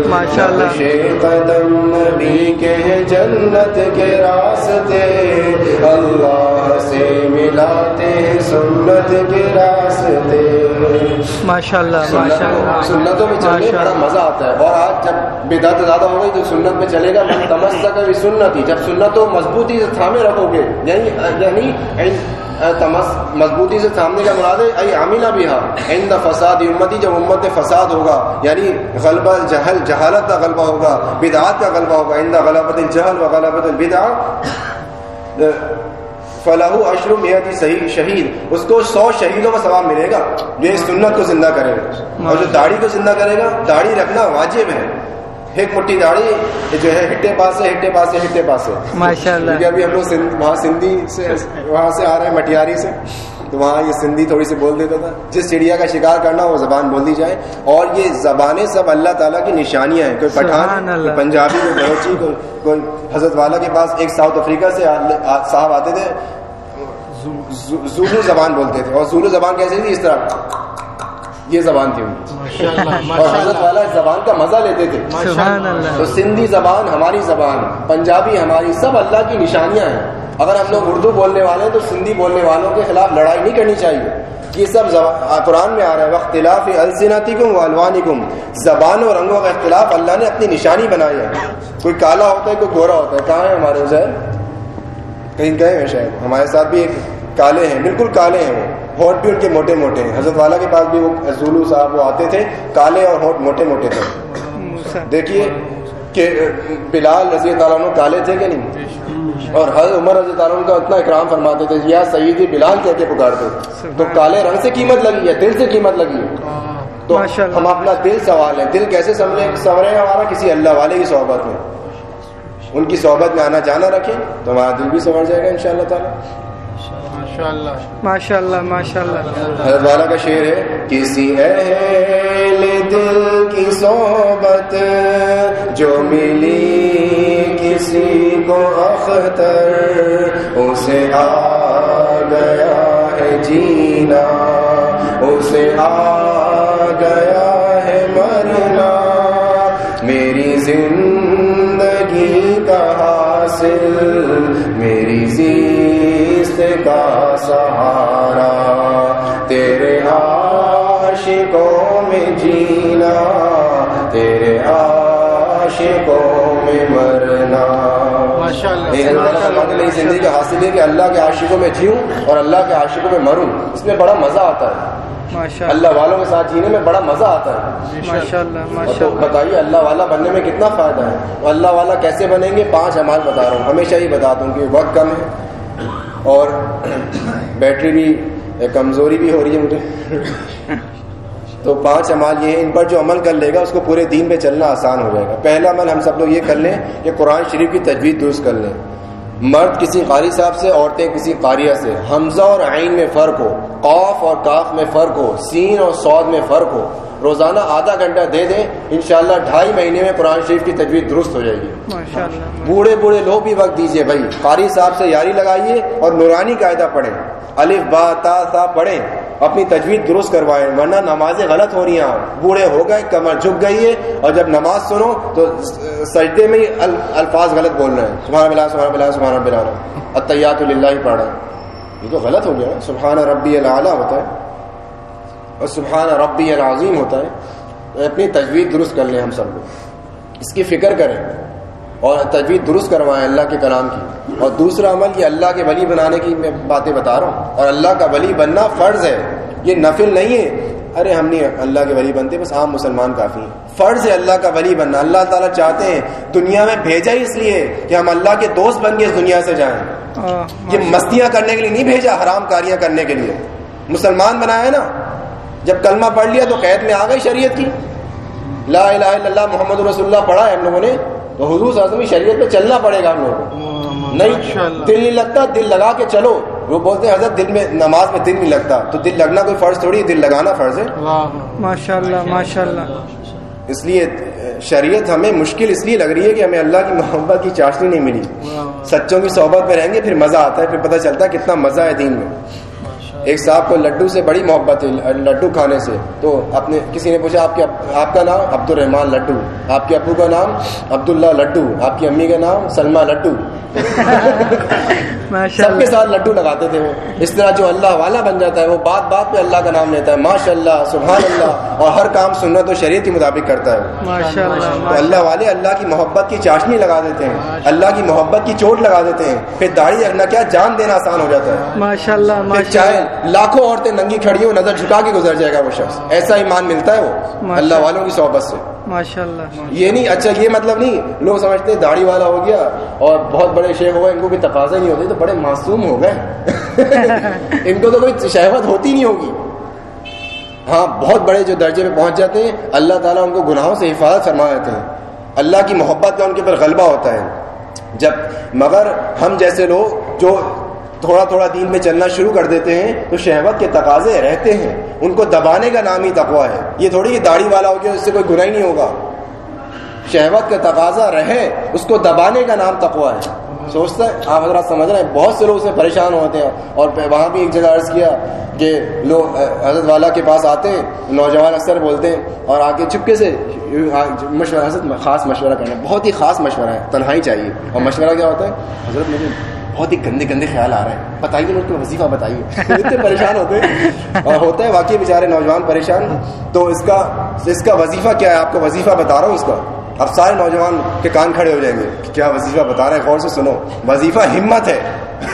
ماشاء اللہ۔ نقش قدم نبی کے ہیں جنت کے راستے اللہ سے ملاتے ہیں سنت کے راستے۔ ماشاء اللہ ماشاء اللہ سنتوں میں چلنے بڑا مزہ آتا ہے۔ اور آج جب بدعت زیادہ ہو گئی تو سنت میں چلے گا من تمسک سنت ہی۔ جب سنت ہو مضبوطی سے تھامے رکھو گے یعنی یعنی مضبوطی سے تھامنے کا مراد ہے، ای عاملہ بھی ہاں عند فساد امتی، جب امت میں فساد ہوگا یعنی غلبہ جہل جہالت کا غلبہ ہوگا، بدعات کا غلبہ ہوگا، عند غلبت الجہل و غلبت البدع فلاح اشر میتی صحیح شہید۔ اس کو سو شہیدوں کا ثواب ملے گا، جو اس سنت کو زندہ کرے گا۔ اور جو داڑھی کو زندہ کرے گا، داڑھی رکھنا واجب ہے۔ ایک مٹھی داڑھی جو ہے ہٹے پاس سے ہٹے پاس سے ہٹے پاس ماشاء اللہ کیونکہ ابھی ہم لوگ وہاں سندھی سے وہاں سے آ رہے ہیں مٹیاری سے تو وہاں یہ سندھی تھوڑی سی بول دیتا تھا۔ جس چڑیا کا شکار کرنا وہ زبان بول دی جائے۔ اور یہ زبانیں سب اللہ تعالیٰ کی نشانیاں ہیں۔ کوئی پٹھان۔ کوئی پنجابی کوئی بلوچی کوئی کوئی حضرت والا کے پاس ایک ساؤتھ افریقہ سے صاحب آتے تھے۔ زو- زولو زبان بولتے تھے۔ اور زولو زبان کیسی تھی؟ اس طرح۔ یہ زبان تھی ان کی۔ اور حضرت والا اس زبان کا مزہ لیتے تھے۔ سبحان اللہ تو سندھی زبان ہماری زبان پنجابی ہماری سب اللہ کی نشانیاں ہیں۔ اگر ہم لوگ اردو بولنے والے ہیں تو سندھی بولنے والوں کے خلاف لڑائی نہیں کرنی چاہیے۔ یہ سب قرآن میں آ رہا ہے اختلاف السنتی کم و الوانی زبان اور رنگوں کا اختلاف اللہ نے اپنی نشانی بنائی ہے۔ کوئی کالا ہوتا ہے کوئی گورا ہوتا ہے۔ کہاں ہے ہمارے حسین کہیں گئے ہیں شاید۔ ہمارے ساتھ بھی ایک کالے ہیں بالکل کالے ہیں وہ۔ ہوٹ بھی ان کے موٹے موٹے ہیں۔ حضرت والا کے پاس بھی وہ زولو صاحب وہ آتے تھے کالے اور ہوٹ موٹے موٹے تھے۔ دیکھیے کہ بلال رضی اللہ عنہ کالے تھے کہ نہیں؟ اور حضرت عمر رضی اللہ عنہ کا اتنا اکرام فرماتے تھے یا سیدی بلال کہہ کے پکارتے۔ تھے تو کالے رنگ سے قیمت لگی ہے دل سے قیمت لگی ہے۔ تو۔ ہم اپنا دل سوال ہے دل کیسے سنورے ہمارا کسی اللہ والے کی صحبت میں۔ ان کی صحبت میں آنا جانا رکھیں تو ہمارا دل بھی سنور جائے گا ان شاء اللہ تعالیٰ۔ ماشاء اللہ ماشاء اللہ حضرت والا کا شعر ہے کسی اہل دل کی صحبت جو ملی کسی کو اختر اسے آ گیا ہے جینا اسے آ گیا ہے مرنا۔ میری زندگی کا حاصل میری زیست کا سہارا تیرے عاشقوں میں جینا تیرے عاشقوں میں مرنا. اللہ ایک اللہ کا زندگی کا حاصل ہے کہ اللہ کے عاشقوں میں جیوں اور اللہ کے عاشقوں میں مروں. اس میں بڑا مزہ آتا ہے. اللہ والوں کے ساتھ جینے میں بڑا مزہ آتا ہے. ماشاء تو اللہ بتائیے اللہ والا بننے میں کتنا فائدہ ہے؟ اور اللہ والا کیسے بنیں گے؟ پانچ امال بتا رہا ہوں ہمیشہ ہی بتا دوں کہ وقت کم ہے اور بیٹری بھی کمزوری بھی ہو رہی ہے مجھے۔ تو پانچ امال یہ ہیں، ان پر جو عمل کر لے گا، اس کو پورے دین پہ چلنا آسان ہو جائے گا۔ پہلا عمل ہم سب لوگ یہ کر لیں کہ قرآن شریف کی تجوید درست کر لیں۔ مرد کسی قاری صاحب سے عورتیں کسی قاریہ سے۔ حمزہ اور عین میں فرق ہو قاف اور کاف میں فرق ہو سین اور سعود میں فرق ہو۔ روزانہ آدھا گھنٹہ دے دیں انشاءاللہ ڈھائی مہینے میں قرآن شریف کی تجوید درست ہو جائے گی۔ بوڑھے بوڑھے لوگ بھی وقت دیجیے بھائی قاری صاحب سے یاری لگائیے اور نورانی قاعدہ پڑھیں۔ الف با تا سا پڑھیں۔ اپنی تجوید درست کروائیں ورنہ نمازیں غلط ہو رہی ہیں۔ بوڑھے ہو گئے، کمر جھک گئی ہے اور جب نماز سنو تو سجدے میں ہی الفاظ غلط بول رہے ہیں۔ سبحان بلا سبحان بلا سبحان بلا اطیات اللہ ہی پڑھ رہے ہیں یہ تو غلط ہو گیا نا۔ سبحان ربی العلیٰ ہوتا ہے۔ اور سبحان ربی العظیم ہوتا ہے۔ اپنی تجوید درست کر لیں ہم سب لوگ۔ اس کی فکر کریں۔ اور تجوید درست کروائیں اللہ کے کلام کی۔ اور دوسرا عمل یہ اللہ کے ولی بنانے کی میں باتیں بتا رہا ہوں۔ اور اللہ کا ولی بننا فرض ہے۔ یہ نفل نہیں ہے۔ ارے ہم نہیں اللہ کے ولی بنتے بس عام مسلمان کافی ہیں۔ فرض ہے اللہ کا ولی بننا۔ اللہ تعالیٰ چاہتے ہیں دنیا میں بھیجا ہی اس لیے کہ ہم اللہ کے دوست بن کے اس دنیا سے جائیں۔ یہ مستیاں کرنے کے لیے نہیں بھیجا حرام کاریاں کرنے کے لیے۔ مسلمان بنایا نا۔ جب کلمہ پڑھ لیا تو قید میں آ گئی شریعت کی۔ لا الہ الا اللہ محمد رسول اللہ پڑھا ہے ہم لوگوں نے۔ تو حضور صلی اللہ علیہ وسلم کی شریعت پہ چلنا پڑے گا ہم لوگوں کو۔ نہیں دل نہیں لگتا دل لگا کے چلو۔ وہ بولتے ہیں حضرت دل میں نماز میں دل نہیں لگتا۔ تو دل لگنا کوئی فرض تھوڑی دل لگانا فرض ہے۔ ماشاء اللہ ماشاء اللہ۔ اس لیے شریعت ہمیں مشکل اس لیے لگ رہی ہے کہ ہمیں اللہ کی محبت کی چاشنی نہیں ملی۔ سچوں کی صحبت میں رہیں گے پھر مزہ آتا ہے پھر پتہ چلتا ہے کتنا مزہ ہے دین میں۔ ایک صاحب کو لڈو سے بڑی محبت ہے لڈو کھانے سے۔ تو اپنے کسی نے پوچھا آپ کے آپ کا نام؟ عبد الرحمان لڈو۔ آپ کے ابو کا نام؟ عبداللہ لڈو۔ آپ کی امی کا نام؟ سلمہ لڈو۔ سب کے ساتھ لڈو لگاتے تھے وہ۔ اس طرح جو اللہ والا بن جاتا ہے وہ بات بات پہ اللہ کا نام لیتا ہے۔ ماشاء اللہ سبحان اللہ اور ہر کام سنت و شریعت کے مطابق کرتا ہے اللہ تو اللہ والے اللہ کی محبت کی چاشنی لگا دیتے ہیں۔ اللہ کی محبت کی چوٹ لگا دیتے ہیں۔ پھر داڑھی رکھنا کیا؟ جان دینا آسان ہو جاتا ہے۔ ماشاء اللہ اللہ لاکھوں عورتیں ننگی کھڑی ہو نظر جھکا کے گزر جائے گا وہ شخص۔ ایسا ایمان ملتا ہے وہ؟ اللہ والوں کی صحبت سے۔ ماشاء اللہ یہ نہیں اچھا یہ مطلب نہیں لوگ سمجھتے ہیں داڑھی والا ہو گیا اور بہت بڑے شیخ ہو گئے ان کو بھی تقاضے نہیں ہوتے تو بڑے معصوم ہو گئے۔ ان کو تو کوئی شہوت ہوتی نہیں ہوگی۔ ہاں بہت بڑے جو درجے پہ پہنچ جاتے ہیں اللہ تعالیٰ ان کو گناہوں سے حفاظت فرما دیتے ہیں۔ اللہ کی محبت کا ان کے اوپر غلبہ ہوتا ہے۔ جب مگر ہم جیسے لوگ جو تھوڑا تھوڑا دین میں چلنا شروع کر دیتے ہیں، تو شہوت کے تقاضے رہتے ہیں۔ ان کو دبانے کا نام ہی تقوا ہے۔ یہ تھوڑی کہ داڑھی والا ہو گیا، اس سے کوئی گناہ ہی نہیں ہوگا۔ شہوت کا تقاضا رہے، اس کو دبانے کا نام تقوا ہے۔ سوچتا ہے، آپ حضرات سمجھ رہے ہیں، بہت سے لوگ اس میں پریشان ہوتے ہیں۔ اور وہاں بھی ایک جگہ عرض کیا کہ لوگ، حضرت والا کے پاس آتے ہیں، نوجوان اکثر بولتے ہیں، اور آ کے چپکے سے ہاں، مشورہ، حضرت خاص مشورہ کرنا، بہت ہی خاص مشورہ ہے، تنہائی چاہیے۔ اور مشورہ کیا ہوتا ہے؟ حضرت مجھے بہت ہی گندے گندے خیال آ رہے ہیں۔ بتائیے مجھ کو وظیفہ بتائیے۔ اتنے پریشان ہوتے ہیں اور ہوتا ہے واقعی بیچارے نوجوان پریشان۔ تو اس کا اس کا وظیفہ کیا ہے؟ آپ کو وظیفہ بتا رہا ہوں اس کا۔ اب سارے نوجوان کے کان کھڑے ہو جائیں گے کہ کیا وظیفہ بتا رہے ہیں؟ غور سے سنو۔ وظیفہ ہمت ہے۔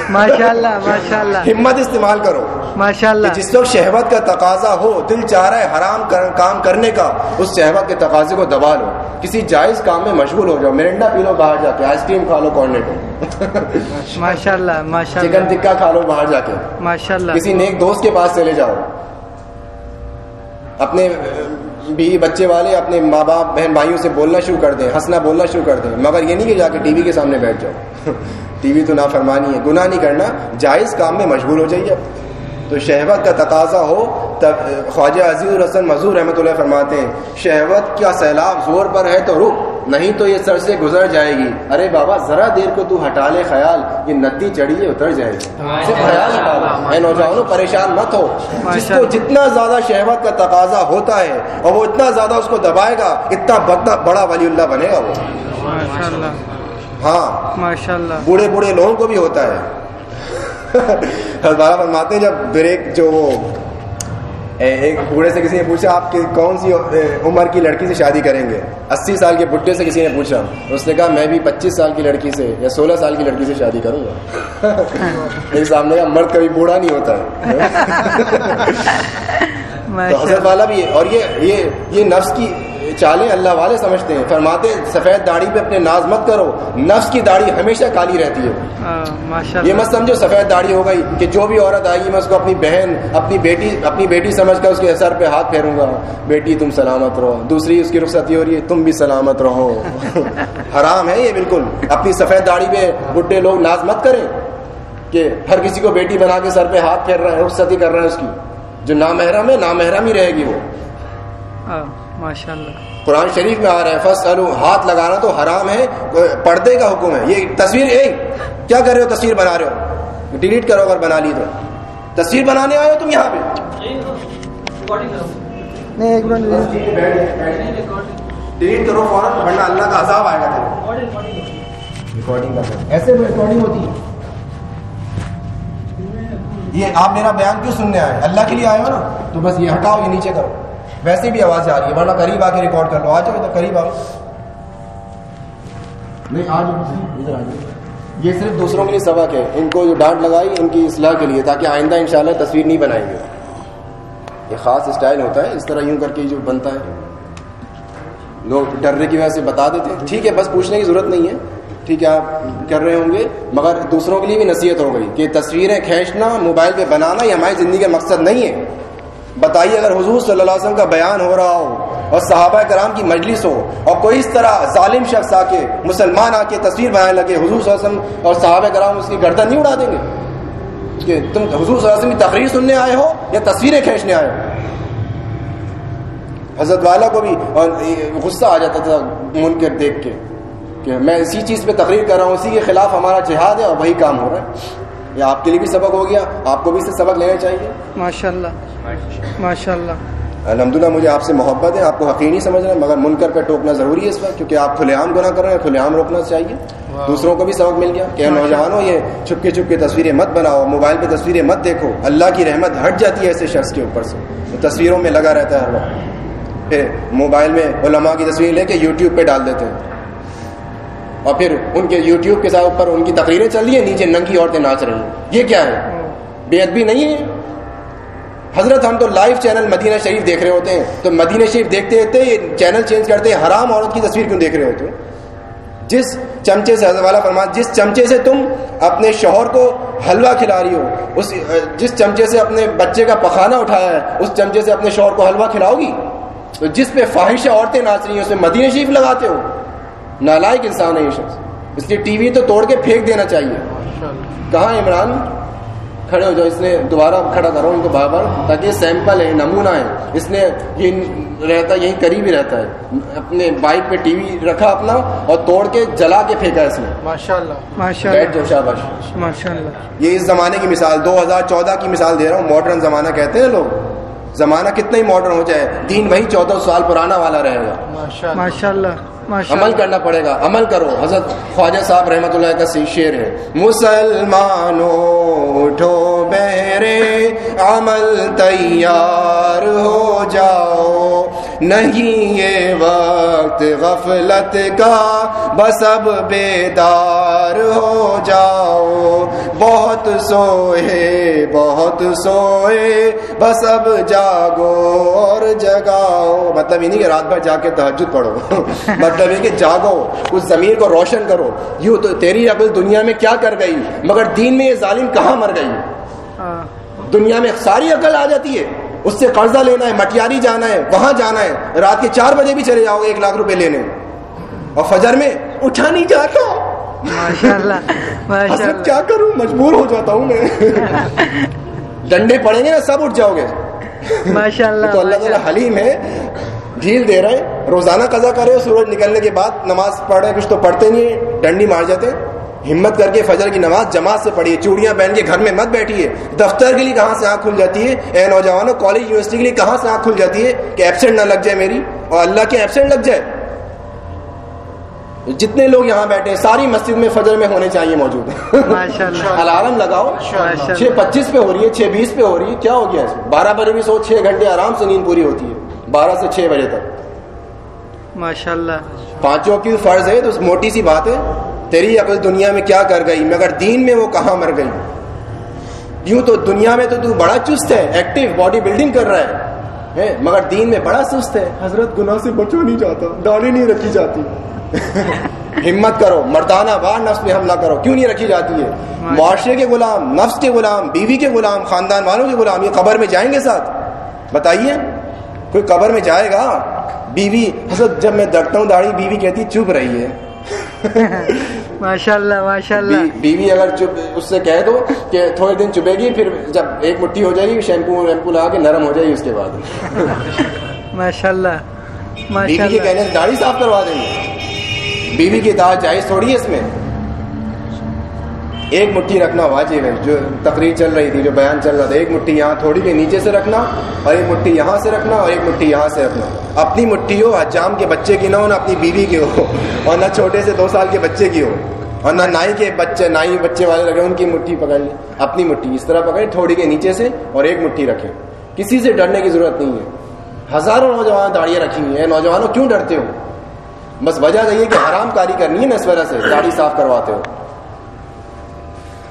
ماشاء اللہ ماشاء اللہ ہمت استعمال کرو۔ ماشاء اللہ جس وقت شہوت کا تقاضا ہو دل چاہ رہا ہے حرام کام کرنے کا اس شہوت کے تقاضے کو دبا لو۔ کسی جائز کام میں مشغول ہو جاؤ مرنڈا پی لو باہر جا کے آئس کریم کھا لو کارنیٹو ماشاء اللہ ماشاء چکن اللہ ٹکا کھا لو باہر جا کے۔ ماشاء اللہ کسی نیک دوست کے پاس چلے جاؤ۔ اپنے بیوی بچے والے اپنے ماں باپ بہن بھائیوں سے بولنا شروع کر دیں ہنسنا بولنا شروع کر دیں۔ مگر یہ نہیں کہ جا کے ٹی وی کے سامنے بیٹھ جاؤ۔ ٹی وی تو نافرمانی ہے۔ گناہ نہیں کرنا، جائز کام میں مشغول ہو جائیے۔ تو شہوت کا تقاضا ہو، تب، خواجہ عزیز الحسن مزور رحمۃ اللہ فرماتے ہیں، شہوت کا سیلاب زور پر ہے تو رک، نہیں تو یہ سر سے گزر جائے گی۔ ارے بابا، ذرا دیر کو تو ہٹا لے خیال، یہ ندی چڑھی ہے، اتر جائے گی۔ صرف خیال اے نوجوانوں، پریشان مت ہو۔ جس کو جتنا زیادہ شہوت کا تقاضا ہوتا ہے، اور وہ اتنا زیادہ اس کو دبائے گا، اتنا بڑا ولی اللہ بنے گا وہ۔ ہاں ماشاء اللہ بوڑھے بوڑھے لوگوں کو بھی ہوتا ہے۔ حضرت فرماتے ہیں جب بریک جو وہ ایک بوڑھے سے کسی نے پوچھا آپ کی کون سی عمر کی لڑکی سے شادی کریں گے؟ اسی سال کے بڈھے سے کسی نے پوچھا۔ اس نے کہا میں بھی پچیس سال کی لڑکی سے یا سولہ سال کی لڑکی سے شادی کروں گا۔ ایک سامنے کا مرد کبھی بوڑھا نہیں ہوتا ہے۔ تو حضرت والا بھی اور یہ یہ یہ نفس کی چالیں اللہ والے سمجھتے ہیں۔ فرماتے سفید داڑھی پہ اپنے ناز مت کرو۔ نفس کی داڑھی ہمیشہ کالی رہتی ہے۔ یہ مت سمجھو سفید داڑھی ہو گئی کہ جو بھی عورت آئے گی میں اس کو اپنی بہن اپنی بیٹی اپنی بیٹی سمجھ کر اس کے سر پہ ہاتھ پھیروں گا۔ بیٹی تم سلامت رہو۔ دوسری اس کی رخصتی ہو رہی ہے تم بھی سلامت رہو۔ حرام ہے یہ بالکل۔ اپنی سفید داڑھی پہ بڈھے لوگ ناز مت کریں کہ ہر کسی کو بیٹی بنا کے سر پہ ہاتھ پھیر رہے ہیں رخصتی کر رہے ہیں اس کی۔ جو نامحرم ہے نامحرم ہی رہے گی وہ۔ ماشاء اللہ قرآن شریف میں آ رہا ہے فسٹ ہاتھ لگانا تو حرام ہے پردے کا حکم ہے۔ یہ تصویر اے کیا کر رہے ہو؟ تصویر بنا رہے ہو۔ ڈیلیٹ کرو اگر بنا لی تو۔ تصویر بنانے آئے ہو تم یہاں پہ؟ ڈیلیٹ کرو فوراً ورنہ اللہ کا عذاب آئے گا۔ ریکارڈنگ ایسے ریکارڈنگ ہوتی ہے۔ یہ آپ میرا بیان کیوں سننے آئے؟ اللہ کے لیے آئے ہو نا؟ تو بس یہ ہٹاؤ یہ نیچے کرو۔ ویسے بھی آواز آ رہی ہے ورنہ قریب آ کے ریکارڈ کر لو۔ آ جاؤ ادھر قریب آؤ۔ نہیں آ جاؤ۔ ادھر آ جاؤ۔ یہ صرف دوسروں کے لیے سبق ہے۔ ان کو جو ڈانٹ لگائی ان کی اصلاح کے لیے تاکہ آئندہ انشاءاللہ تصویر نہیں بنائیں گے یہ خاص اسٹائل ہوتا ہے اس طرح یوں کر کے جو بنتا ہے۔ لوگ ڈرنے کی وجہ سے بتا دیتے ہیں۔ ٹھیک ہے بس پوچھنے کی ضرورت نہیں ہے۔ ٹھیک ہے آپ کر رہے ہوں گے۔ مگر دوسروں کے لیے بھی نصیحت ہو گئی کہ تصویریں کھینچنا موبائل پہ بنانا یہ ہماری زندگی کا مقصد نہیں ہے۔ بتائیے اگر حضور صلی اللہ علیہ وسلم کا بیان ہو رہا ہو اور صحابہ کرام کی مجلس ہو اور کوئی اس طرح ظالم شخص آ کے مسلمان آ کے تصویر بنانے لگے، حضور صلی اللہ علیہ وسلم اور صحابہ کرام اس کی گردن نہیں اڑا دیں گے؟ کہ تم حضور صلی اللہ علیہ وسلم کی تقریر سننے آئے ہو یا تصویریں کھینچنے آئے ہو؟ حضرت والا کو بھی غصہ آ جاتا تھا منکر دیکھ کے کہ میں اسی چیز پہ تقریر کر رہا ہوں، اسی کے خلاف ہمارا جہاد ہے اور وہی کام ہو رہا ہے۔ یا آپ کے لیے بھی سبق ہو گیا، آپ کو بھی اس سے سبق لینا چاہیے۔ ماشاء اللہ ماشاء اللہ الحمد للہ مجھے آپ سے محبت ہے آپ کو حقیقی نہیں سمجھنا مگر منکر پہ ٹوکنا ضروری ہے اس وقت کیونکہ آپ کھلے عام گناہ کر رہے ہیں کھلے عام روکنا چاہیے۔ دوسروں کو بھی سبق مل گیا کہ نوجوانوں یہ چھپکے چھپکے تصویریں مت بناؤ موبائل پہ تصویریں مت دیکھو اللہ کی رحمت ہٹ جاتی ہے ایسے شخص کے اوپر سے۔ تصویروں میں لگا رہتا ہے ہر وقت۔ پھر موبائل میں علماء کی تصویر لے کے یوٹیوب پہ ڈال دیتے ہیں۔ اور پھر ان کے یوٹیوب کے ساتھ اوپر ان کی تقریریں چل رہی ہیں نیچے ننگی عورتیں ناچ رہی ہیں۔ یہ کیا ہے؟ بے ادبی نہیں ہے؟ حضرت ہم تو لائیو چینل مدینہ شریف دیکھ رہے ہوتے ہیں۔ تو مدینہ شریف دیکھتے دیکھتے یہ چینل چینج کرتے ہیں حرام عورت کی تصویر کیوں دیکھ رہے ہوتے جس چمچے سے حضرت والا فرما جس چمچے سے تم اپنے شوہر کو حلوہ کھلا رہی ہو اس جس چمچے سے اپنے بچے کا پخانہ اٹھایا ہے اس چمچے سے اپنے شوہر کو حلوہ کھلاؤ گی؟ تو جس پہ فواہش عورتیں ناچ رہی ہیں اس میں مدینہ شریف لگاتے ہو۔ نالائق انسان ہے یہ شخص۔ اس لیے ٹی وی تو توڑ کے پھینک دینا چاہیے۔ کہاں عمران؟ کھڑے ہو جاؤ اس نے دوبارہ کھڑا کرو ان کو بار تاکہ یہ سیمپل ہے نمونہ ہے۔ اس نے یہ رہتا یہیں قریب ہی رہتا ہے۔ اپنے بائک پہ ٹی وی رکھا اپنا اور توڑ کے جلا کے پھینکا اس نے۔ ماشاء اللہ بیٹھ جو شاباش۔ ماشاء اللہ یہ اس زمانے کی مثال دو ہزار چودہ کی مثال دے رہا ہوں ماڈرن زمانہ کہتے ہیں لوگ۔ زمانہ کتنا ہی ماڈرن ہو جائے دین وہی چودہ سال پرانا والا رہے گا۔ ماشاء اللہ عمل کرنا پڑے گا عمل کرو۔ حضرت خواجہ صاحب رحمۃ اللہ کا شیر ہے۔ مسلمانوں اٹھو بہرے عمل تیار ہو جاؤ۔ نہیں یہ وقت غفلت کا بس اب بیدار ہو جاؤ۔ بہت سوئے بہت سوئے۔ بس اب جاگو اور جگاؤ۔ مطلب یہ نہیں کہ رات بھر جا کے تحجد پڑھو۔ مطلب یہ کہ جاگو اس زمین کو روشن کرو۔ یوں تو تیری عقل دنیا میں کیا کر گئی مگر دین میں یہ ظالم کہاں مر گئی۔ دنیا میں ساری عقل آ جاتی ہے۔ اس سے قرضہ لینا ہے مٹیاری جانا ہے وہاں جانا ہے رات کے چار بجے بھی چلے جاؤ گے ایک لاکھ روپے لینے۔ اور فجر میں اٹھا نہیں جاتا کیا کروں؟ مجبور ہو جاتا ہوں میں۔ ڈنڈے پڑیں گے نا سب اٹھ جاؤ گے۔ ماشاء اللہ تو اللہ تعالیٰ حلیم ہے۔ ڈھیل دے رہے روزانہ قضا کرے سورج نکلنے کے بعد نماز پڑھے کچھ تو پڑھتے نہیں ڈنڈی مار جاتے ہمت کر کے فجر کی نماز جماعت سے پڑھیے چوڑیاں پہن کے گھر میں مت بیٹھیے۔ دفتر کے لیے کہاں سے آنکھ کھل جاتی ہے؟ اے نوجوانوں کالج یونیورسٹی کے لیے کہاں سے آنکھ کھل جاتی ہے؟ کہ ایبسینٹ نہ لگ جائے میری اور اللہ کے ایبسینٹ لگ جائے۔ جتنے لوگ یہاں بیٹھے ہیں ساری مسجد میں فجر میں ہونے چاہیے موجود۔ الارم لگاؤ۔ چھ پچیس پہ ہو رہی ہے چھ بیس پہ ہو رہی ہے کیا ہو گیا اس میں؟ بارہ بجے بھی سو چھ گھنٹے آرام سے نیند پوری ہوتی ہے۔ بارہ سے چھ بجے تک۔ ماشاء اللہ پانچوں کی فرض ہے تو موٹی سی بات ہے۔ تیری عقل دنیا میں کیا کر گئی؟ مگر دین میں وہ کہاں مر گئی؟ یوں تو دنیا میں تو تو بڑا چست ہے ایکٹیو باڈی بلڈنگ کر رہا ہے۔ مگر دین میں بڑا سست ہے۔ حضرت گناہ سے بچو نہیں جاتا داڑھی نہیں رکھی جاتی۔ ہمت کرو مردانہ وار نفس میں حملہ کرو۔ کیوں نہیں رکھی جاتی ہے؟ معاشرے کے غلام نفس کے غلام بیوی کے غلام خاندان والوں کے غلام یہ قبر میں جائیں گے ساتھ؟ بتائیے کوئی قبر میں جائے گا؟ بیوی حضرت جب میں دکھتا ہوں داڑھی بیوی کہتی چپ رہی ہے ماشاء اللہ ماشاء اللہ بی- بیوی اگر چپ اس سے کہہ دو کہ تھوڑے دن چپے گی پھر جب ایک مٹھی ہو جائے گی شیمپو ویمپو لگا کے نرم ہو جائے گی اس کے بعد۔ ماشاء اللہ بیوی کے کہنے سے داڑھی صاف کروا دیں گے۔ بیوی کی اطاعت جائز تھوڑی ہے اس میں۔ ایک مٹھی رکھنا واجب ہے۔ جو تقریر چل رہی تھی، جو بیان چل رہا تھا، ایک مٹھی یہاں تھوڑی کے نیچے سے رکھنا اور ایک مٹھی یہاں سے رکھنا اور ایک مٹھی یہاں سے رکھنا۔ اپنی مٹھی ہو حجام کے بچے کی نہ ہو، نہ اپنی بیوی کی ہو، اور نہ چھوٹے سے دو سال کے بچے کی ہو، اور نہ نائی کے بچے، نائی بچے والے لگے ان کی مٹھی پکڑ لی۔ اپنی مٹھی اس طرح پکڑے تھوڑی کے نیچے سے اور ایک مٹھی رکھیں کسی سے ڈرنے کی ضرورت نہیں ہے۔ ہزاروں نوجوان داڑیاں رکھی ہوئی ہیں۔ نوجوانوں کیوں ڈرتے ہو؟ بس وجہ یہ کہ حرام کاری کرنی ہے نا اس وجہ سے، داڑھی صاف کرواتے ہو۔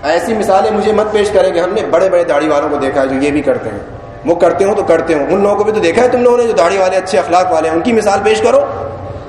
ایسی مثالیں مجھے مت پیش کریں کہ ہم نے بڑے بڑے داڑھی والوں کو دیکھا ہے جو یہ بھی کرتے ہیں۔ وہ کرتے ہوں تو کرتے ہوں۔ ان لوگوں کو بھی تو دیکھا ہے تم لوگوں نے جو داڑھی والے، اچھے اخلاق والے ہیں، ان کی مثال پیش کرو۔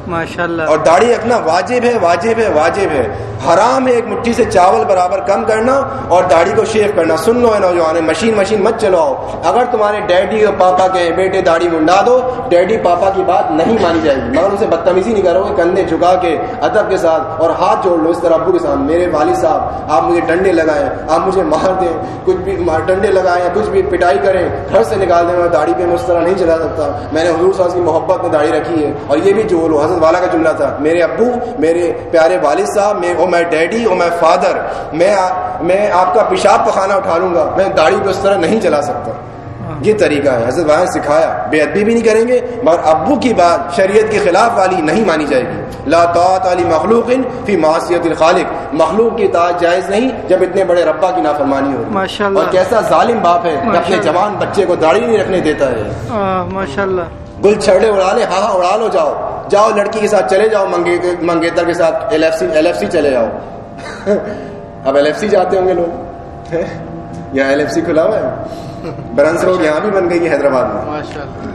ماشاء اللہ اور داڑھی رکھنا واجب ہے واجب ہے واجب ہے۔ حرام ہے ایک مٹھی سے چاول برابر کم کرنا اور داڑھی کو شیف کرنا۔ سن لو ہے نوجوان، مشین مشین مت چلاؤ۔ اگر تمہارے ڈیڈی اور پاپا کے بیٹے داڑھی منڈا دو، ڈیڈی پاپا کی بات نہیں مانی جائے گی۔ مگر اسے بدتمیزی نہیں کرو گے، کندھے جھکا کے، ادب کے ساتھ اور ہاتھ جوڑ لو اس طرح ابو کے ساتھ میرے والد صاحب، آپ مجھے ڈنڈے لگائیں، آپ مجھے مار دیں، کچھ بھی ڈنڈے لگائیں کچھ بھی پٹائی کریں، گھر سے نکال دیں میں داڑھی پہ میں اس طرح نہیں چلا سکتا۔ میں نے حضور صلی کی محبت میں داڑھی رکھی ہے اور یہ بھی جو لو حضرت والا کا جملہ تھا میرے ابو میرے پیارے والد صاحب میں او مائی ڈیڈی او مائی فادر میں میں آپ کا پیشاب پخانا اٹھا لوں گا میں داڑھی کو اس طرح نہیں چلا سکتا۔ یہ طریقہ ہے حضرت والا نے سکھایا۔ بے ادبی بھی نہیں کریں گے مگر ابو کی بات شریعت کے خلاف والی نہیں مانی جائے گی۔ لا طاعت علی مخلوق فی معصیت الخالق۔ مخلوق کی اطاعت جائز نہیں جب اتنے بڑے ربا کی نافرمانی ہو۔ اور کیسا ظالم باپ ہے کہ ماشاء اپنے۔ جوان بچے کو داڑھی نہیں رکھنے دیتا ہے۔ آہ، ماشاء اللہ گل چھڑے اڑا لے ہاں ہاں اڑا لو جاؤ۔ جاؤ لڑکی کے ساتھ چلے جاؤ منگیتر کے ساتھ L F C L F C چلے جاؤ۔ اب ایل ایف سی جاتے ہوں گے لوگ۔ یہاں ایل ایف سی کھلا ہوا ہے۔ برنس روڈ یہاں بھی بن گئی ہے حیدرآباد میں۔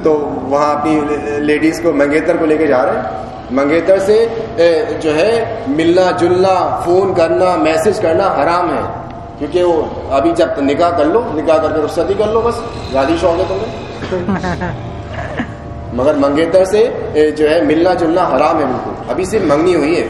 تو وہاں اپنی لیڈیز کو منگیتر کو لے کے جا رہے ہیں۔ منگیتر سے جو ہے ملنا جلنا فون کرنا میسج کرنا حرام ہے۔ کیونکہ وہ ابھی جب نکاح کر لو نکاح کر کے رخصتی کر لو بس۔ شادی شوق ہے تمہیں۔ مگر منگیتر سے جو ہے ملنا جلنا حرام ہے بالکل ابھی صرف منگنی ہوئی ہے۔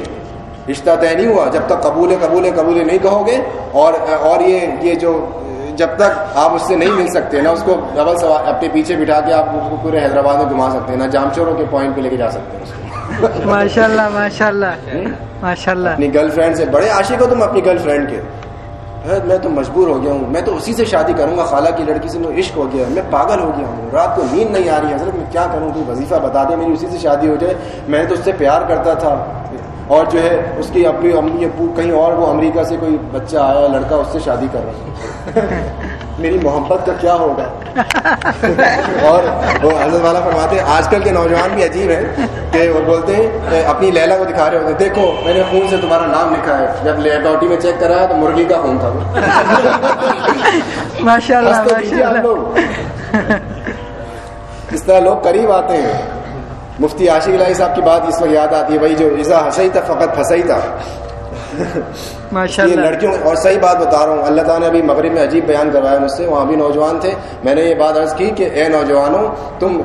رشتہ طے نہیں ہوا۔ جب تک قبول قبول قبول نہیں کہو گے۔ اور اور یہ یہ جو جب تک آپ اس سے نہیں مل سکتے نہ اس کو ڈبل سوار اپنے پیچھے بٹھا کے آپ کو پورے حیدرآباد میں گھما سکتے ہیں نہ جام چوروں کے پوائنٹ پہ لے کے جا سکتے ہیں ماشاء اللہ ماشاء اللہ ماشاء اللہ اپنی گرل فرینڈ سے بڑے عاشق ہو تم اپنی گرل فرینڈ کے۔ میں تو مجبور ہو گیا ہوں۔ میں تو اسی سے شادی کروں گا، خالہ کی لڑکی سے میں عشق ہو گیا میں پاگل ہو گیا ہوں۔ رات کو نیند نہیں آ رہی حضرت، میں کیا کروں؟ کوئی وظیفہ بتا دے، میری اسی سے شادی ہو جائے۔ میں تو اس سے پیار کرتا تھا۔ اور جو ہے، اس کی اپنی امی ابو کہیں اور وہ امریکہ سے کوئی بچہ آیا، لڑکا اس سے شادی کر رہا ہے۔ میری محبت کا کیا ہوگا؟ اور وہ حضرت والا فرماتے ہیں آج کل کے نوجوان بھی عجیب ہیں کہ وہ بولتے ہیں اپنی لیلا کو دکھا رہے ہوتے ہیں۔ دیکھو میں نے خون سے تمہارا نام لکھا ہے۔ جب لیبورٹری میں چیک کرایا تو مرغی کا خون تھا ماشاء اللہ اس طرح لوگ قریب آتے ہیں۔ مفتی عاشق الہی صاحب کی بات اس وقت یاد آتی ہے بھائی جو ایزا ہنسائی تھا فقط پھنسائی تھا ماشاء یہ اللہ لڑکیوں اور صحیح بات بتا رہا ہوں۔ اللہ تعالیٰ نے ابھی مغرب میں عجیب بیان کروایا مجھ سے۔ وہاں بھی نوجوان تھے۔ میں نے یہ بات عرض کی کہ اے نوجوانوں تم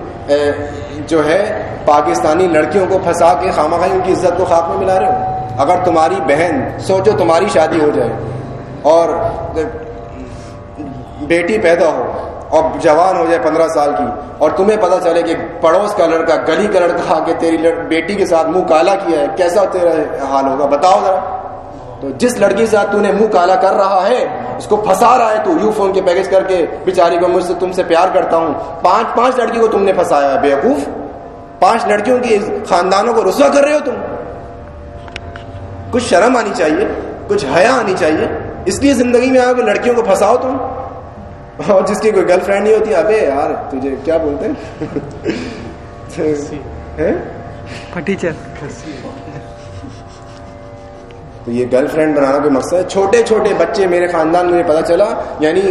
جو ہے پاکستانی لڑکیوں کو پھنسا کے خامہ خائی ان کی عزت کو خاک میں ملا رہے ہو۔ اگر تمہاری بہن سوچو تمہاری شادی ہو جائے اور بیٹی پیدا ہو اور جوان ہو جائے پندرہ سال کی اور تمہیں پتا چلے کہ پڑوس کا لڑکا گلی کا لڑکا آ کے تیری. بیٹی کے ساتھ منہ کالا کیا ہے کیسا تیرا حال ہوگا؟ بتاؤ ذرا۔ تو جس لڑکی سے تو نے منہ کالا کر رہا ہے اس کو پھنسا رہا ہے تو یو فون کے پیکج کر کے بیچاری کو مجھ سے تم سے پیار کرتا ہوں۔ پانچ پانچ لڑکی کو تم نے پھنسایا ہے بیوقوف۔ پانچ لڑکیوں کی خاندانوں کو رسوا کر رہے ہو تم۔ کچھ شرم آنی چاہیے کچھ حیا آنی چاہیے۔ اس لیے زندگی میں آ کے لڑکیوں کو پھنساؤ تم۔ اور جس کی کوئی گرل فرینڈ نہیں ہوتی ابے یار تجھے کیا بولتے ہیں؟ تو یہ گرل فرینڈ بنانا کوئی مقصد ہے؟ چھوٹے چھوٹے بچے میرے خاندان میں پتا چلا یعنی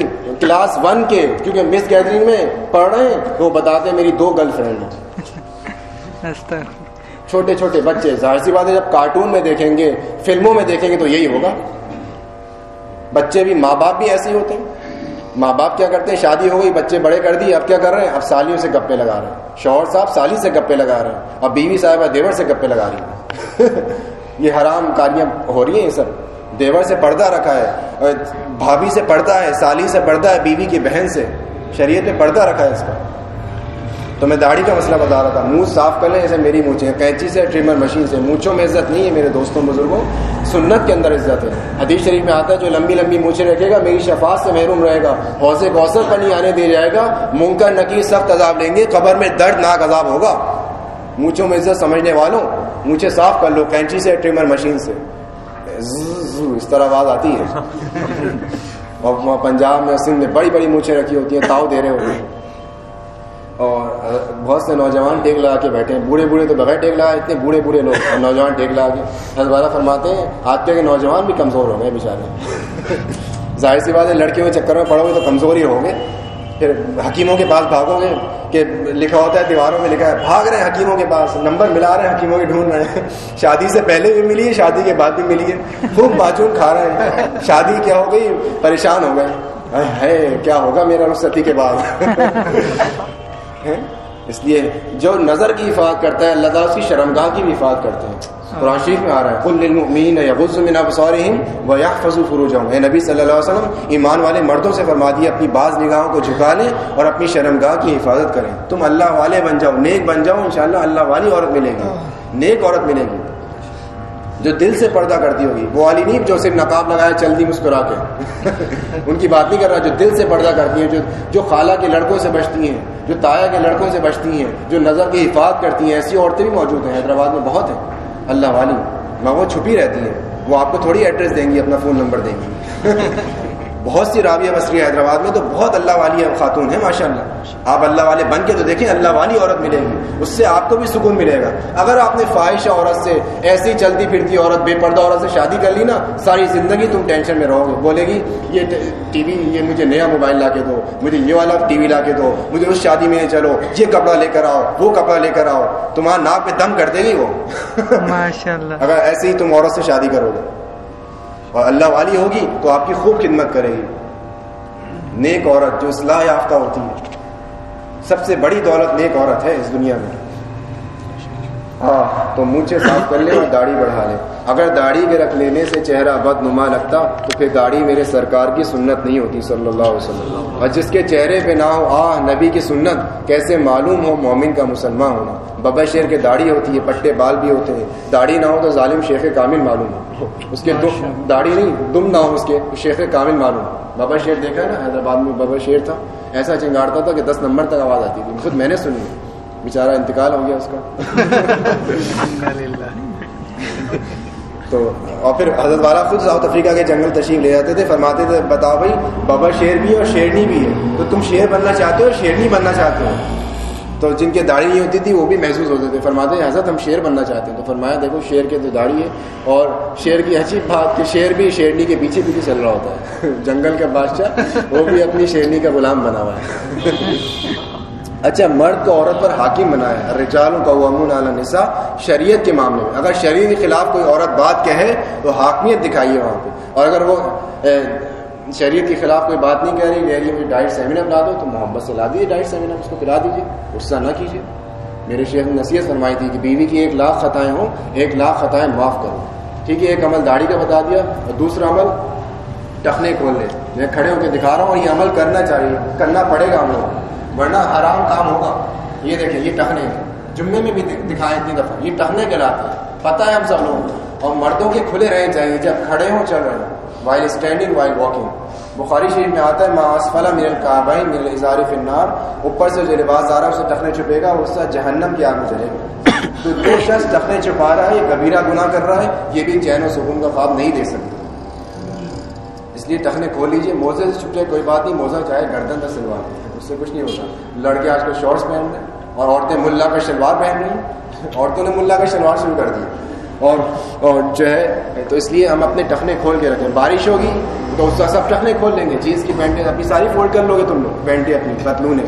کلاس ون کے کیونکہ مس گیدرنگ میں پڑھ رہے ہیں تو وہ بتاتے ہیں میری دو گرل فرینڈ ہیں۔ چھوٹے چھوٹے بچے ظاہر سی بات ہے جب کارٹون میں دیکھیں گے فلموں میں دیکھیں گے تو یہی ہوگا۔ بچے بھی ماں باپ بھی ایسے ہی ہوتے ہیں۔ ماں باپ کیا کرتے ہیں؟ شادی ہو گئی بچے بڑے کر دی اب کیا کر رہے ہیں؟ اب سالیوں سے گپے لگا رہے ہیں۔ شوہر صاحب سالی سے گپے لگا رہے ہیں۔ اب بیوی صاحبہ دیور سے گپے لگا رہی ہیں۔ یہ حرام کاریاں ہو رہی ہیں یہ سب۔ دیور سے پردہ رکھا ہے، بھابھی سے پردہ ہے، سالی سے پردہ ہے، بیوی کی بہن سے۔ شریعت میں پردہ رکھا ہے اس کا تو میں داڑھی کا مسئلہ بتا رہا تھا۔ منہ صاف کر لیں، جیسے میری مونچیں کینچی سے، ٹریمر مشین سے۔ مونچھوں میں عزت نہیں ہے میرے دوستوں، بزرگوں۔ سنت کے اندر عزت ہے۔ حدیث شریف میں آتا ہے، جو لمبی لمبی مونچھیں رکھے گا، میری شفاعت سے محروم رہے گا۔ حوصے کوثر پر نہیں آنے دے جائے گا۔ منہ کا نکی سخت عذاب لیں گے۔ قبر میں دردناک عذاب ہوگا۔ مونچھوں میں عزت سمجھنے والوں مونچھے صاف کر لو کینچی سے، ٹریمر مشین سے۔ اس طرح آواز آتی ہے۔ اور پنجاب میں سندھ میں بڑی بڑی مونچھیں رکھی ہوتی ہیں، تاؤ دے رہے ہوتے ہیں۔ اور بہت سے نوجوان ٹیک لگا کے بیٹھے ہیں۔ بوڑھے بوڑھے تو بغیر ٹیک لگا اتنے بوڑھے بوڑھے لوگ۔ اور نوجوان ٹیک لگا کے حضرت فرماتے ہیں آج کے نوجوان بھی کمزور ہو گئے بیچارے۔ ظاہر سی بات ہے، لڑکیوں کے چکر میں پڑو گے تو کمزور ہی ہوں گے پھر حکیموں کے پاس بھاگو گے کہ لکھا ہوتا ہے دیواروں میں لکھا ہے، بھاگ رہے ہیں حکیموں کے پاس، نمبر ملا رہے ہیں حکیموں کے، ڈھونڈ رہے ہیں۔ شادی سے پہلے بھی ملی ہے، شادی کے بعد بھی ملی ہے۔ خوب باجون کھا رہے ہیں۔ شادی کیا ہو گئی؟ پریشان ہو گئے۔ ہے کیا ہوگا میرا رخصتی کے بعد؟ اس لیے جو نظر کی حفاظت کرتا ہے، اللہ تعالیٰ اس کی شرمگاہ کی بھی حفاظت کرتے ہیں۔ قرآن شریف میں آ رہا ہے۔ کل للمؤمنین یغض من ابصارهم ويحفظوا فروجهم۔ اے نبی صلی اللہ علیہ وسلم، ایمان والے مردوں سے فرما دیا اپنی بعض نگاہوں کو جھکا لیں اور اپنی شرمگاہ کی حفاظت کریں۔ تم اللہ والے بن جاؤ، نیک بن جاؤ، انشاءاللہ اللہ والی عورت ملے گی۔ نیک عورت ملے گی۔ جو دل سے پردہ کرتی ہوگی، وہ والی نہیں جو صرف نقاب لگایا، چل دی مسکرا کے۔ ان کی بات نہیں کر رہا، جو دل سے پردہ کرتی ہیں، جو جو خالہ کے لڑکوں سے بچتی ہیں، جو تایا کے لڑکوں سے بچتی ہیں، جو نظر کی حفاظت کرتی ہیں، ایسی عورتیں بھی موجود ہیں، حیدرآباد میں بہت ہیں۔ اللہ والی ماں وہ چھپی رہتی ہیں۔ وہ آپ کو تھوڑی ایڈریس دیں گی، اپنا فون نمبر دیں گی۔ بہت سی رابعہ بصری حیدرآباد میں تو بہت اللہ والی خاتون ہے ماشاء اللہ آپ اللہ والے بن کے تو دیکھیں اللہ والی عورت ملے گی۔ اس سے آپ کو بھی سکون ملے گا۔ اگر آپ نے فواہش عورت سے ایسی چلتی پھرتی عورت بے پردہ عورت سے شادی کر لی نا ساری زندگی تم ٹینشن میں رہو گے۔ بولے گی یہ ٹی وی یہ مجھے نیا موبائل لا کے دو مجھے یہ والا ٹی وی لا کے دو مجھے اس شادی میں چلو یہ کپڑا لے کر آؤ وہ کپڑا لے کر آؤ۔ تمہارا ناک پہ دم کر دے گی وہ۔ ماشاء اللہ اگر ایسے ہی تم عورت سے شادی کرو گے۔ اور اللہ والی ہوگی تو آپ کی خوب خدمت کرے گی۔ نیک عورت جو اصلاح یافتہ ہوتی ہے۔ سب سے بڑی دولت نیک عورت ہے اس دنیا میں۔ ہاں تو مونچھے صاف کر لے اور داڑھی بڑھا لے۔ اگر داڑھی کے رکھ لینے سے چہرہ بد نما لگتا تو پھر داڑھی میرے سرکار کی سنت نہیں ہوتی صلی اللہ علیہ وسلم۔ اور جس کے چہرے پہ نہ ہو آ نبی کی سنت کیسے معلوم ہو، مومن کا مسلمان ہونا۔ بابا شیر کے داڑھی ہوتی ہے پٹے بال بھی ہوتے ہیں۔ داڑھی نہ ہو تو ظالم شیخ کامل معلوم ہو اس کے داڑھی نہیں دم نہ ہو اس کے شیخ کامل معلوم بابا شیر دیکھا نا حیدرآباد میں بابا شیر تھا۔ ایسا چنگاڑتا تھا کہ دس نمبر تک آواز آتی تھی۔ خود میں نے سنی بیچارہ انتقال ہو گیا اس کا۔ تو اور پھر حضرت والا خود ساؤتھ افریقہ کے جنگل تشریف لے جاتے تھے فرماتے تھے بتاؤ بھائی بابا شیر بھی اور شیرنی بھی ہے۔ تو تم شیر بننا چاہتے ہو اور شیرنی بننا چاہتے ہو؟ تو جن کے داڑھی نہیں ہوتی تھی، وہ بھی محسوس ہوتے تھے۔ فرماتے ہیں، حضرت ہم شیر بننا چاہتے ہیں۔ تو فرمایا، دیکھو، شیر کے تو داڑھی ہے اور شیر کی عجیب بات کہ شیر بھی شیرنی کے پیچھے پیچھے چل رہا ہوتا ہے۔ جنگل کا بادشاہ، وہ بھی اپنی شیرنی کا غلام بنا ہوا ہے۔ اچھا مرد کو عورت پر حاکم بنایا رجال کا امون اعلیٰ نسا شریعت کے معاملے میں۔ اگر شریعت کے خلاف کوئی عورت بات کہے، تو حاکمیت دکھائیے وہاں پہ۔ اور اگر وہ شریعت کے خلاف کوئی بات نہیں کہہ رہی کہہ رہی ہے ڈائٹ سیمینر پلا دو، تو محبت سے لا دیجیے ڈائٹ سیمینر اس کو پلا دیجیے غصہ نہ کیجیے میرے شیخ نے نصیحت فرمائی تھی کہ بیوی کی ایک لاکھ خطائیں ہوں، ایک لاکھ خطائیں معاف کرو۔ ٹھیک ہے، ایک عمل داڑھی کا بتا دیا اور دوسرا عمل ٹخنے کھول لے۔ میں کھڑے ہو کے دکھا رہا ہوں اور یہ عمل کرنا چاہیے، کرنا پڑے گا ہم لوگ ورنہ حرام کام ہوگا۔ یہ دیکھیں، یہ ٹخنے جمعے میں بھی دکھائے اتنی دفعہ۔ یہ ٹخنے کہلاتے ہیں۔ پتہ ہے ہم سب لوگوں کو، اور مردوں کے کھلے رہنے چاہیے، جب کھڑے ہوں، چل رہے ہوں۔ While standing while walking Bukhari Sharif میں آتا ہے ماسفلا من القابین من الاظہار فی النار. اوپر سے جو لباس دارا اسے ٹخنے چھپے گا اس سے جہنم کی آگ میں چلے گا۔ تو جو شخص ٹخنے چھپا رہا ہے، یہ کبیرہ گناہ کر رہا ہے، یہ بھی چین و سکون کا خواب نہیں دے سکتا۔ اس لیے ٹخنے کھول لیجیے موزے سے چھپ جائے کوئی بات نہیں، موزہ چاہے گردن کا سلوار۔ اس سے کچھ نہیں ہوتا۔ لڑکے آج کل شارٹس پہن رہے ہیں، اور عورتیں ملا کا شلوار پہن رہی ہیں۔ عورتوں نے ملا کا شلوار شروع کر دی۔ اور اور جو ہے، تو اس لیے ہم اپنے ٹخنے کھول کے رکھیں۔ بارش ہوگی تو اس کا سب ٹخنے کھول لیں گے۔ جینس کی پینٹیں اپنی ساری فولڈ کر لو گے تم لوگ۔ پینٹیں اپنی پتلونے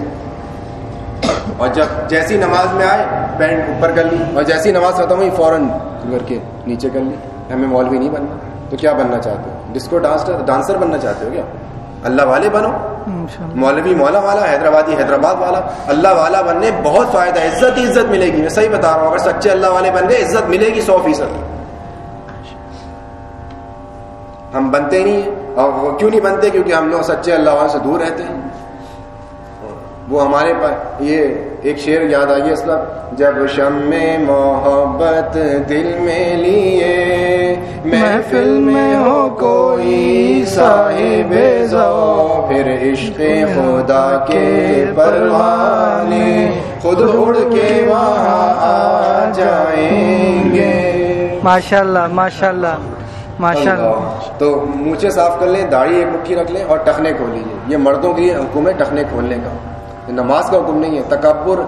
اور جب جیسی نماز میں آئے پینٹ اوپر کر لی۔ اور جیسی نماز ختم ہوئی، فوراً کر کے نیچے کر لی۔ ہمیں مولوی نہیں بننا۔ تو کیا بننا چاہتے ہو؟ ڈسکو ڈانسر ڈانسر بننا چاہتے ہو کیا؟ اللہ والے بنو۔ مولوی مولا والا حیدرآبادی حیدرآباد والا اللہ والا بننے بہت فائدہ ہے عزت ہی عزت ملے گی میں صحیح بتا رہا ہوں۔ اگر سچے اللہ والے بن گئے عزت ملے گی سو فیصد۔ ہم بنتے نہیں ہیں اور کیوں نہیں بنتے؟ کیونکہ ہم لوگ سچے اللہ والوں سے دور رہتے ہیں۔ وہ ہمارے پاس یہ ایک شعر یاد آئیے اس جب شم محبت دل میں لیے محفل میں ہو کوئی صاحب پھر عشق خدا کے پروانے خود اڑ کے وہاں آ جائیں گے۔ ماشاء اللہ ماشاء اللہ ماشاء اللہ تو مونچے صاف کر لیں داڑھی ایک مٹھی رکھ لیں اور ٹخنے کھول لیجیے یہ مردوں کے لیے حکم ہے ٹخنے کھولنے کا۔ نماز کا حکم نہیں ہے، تکبر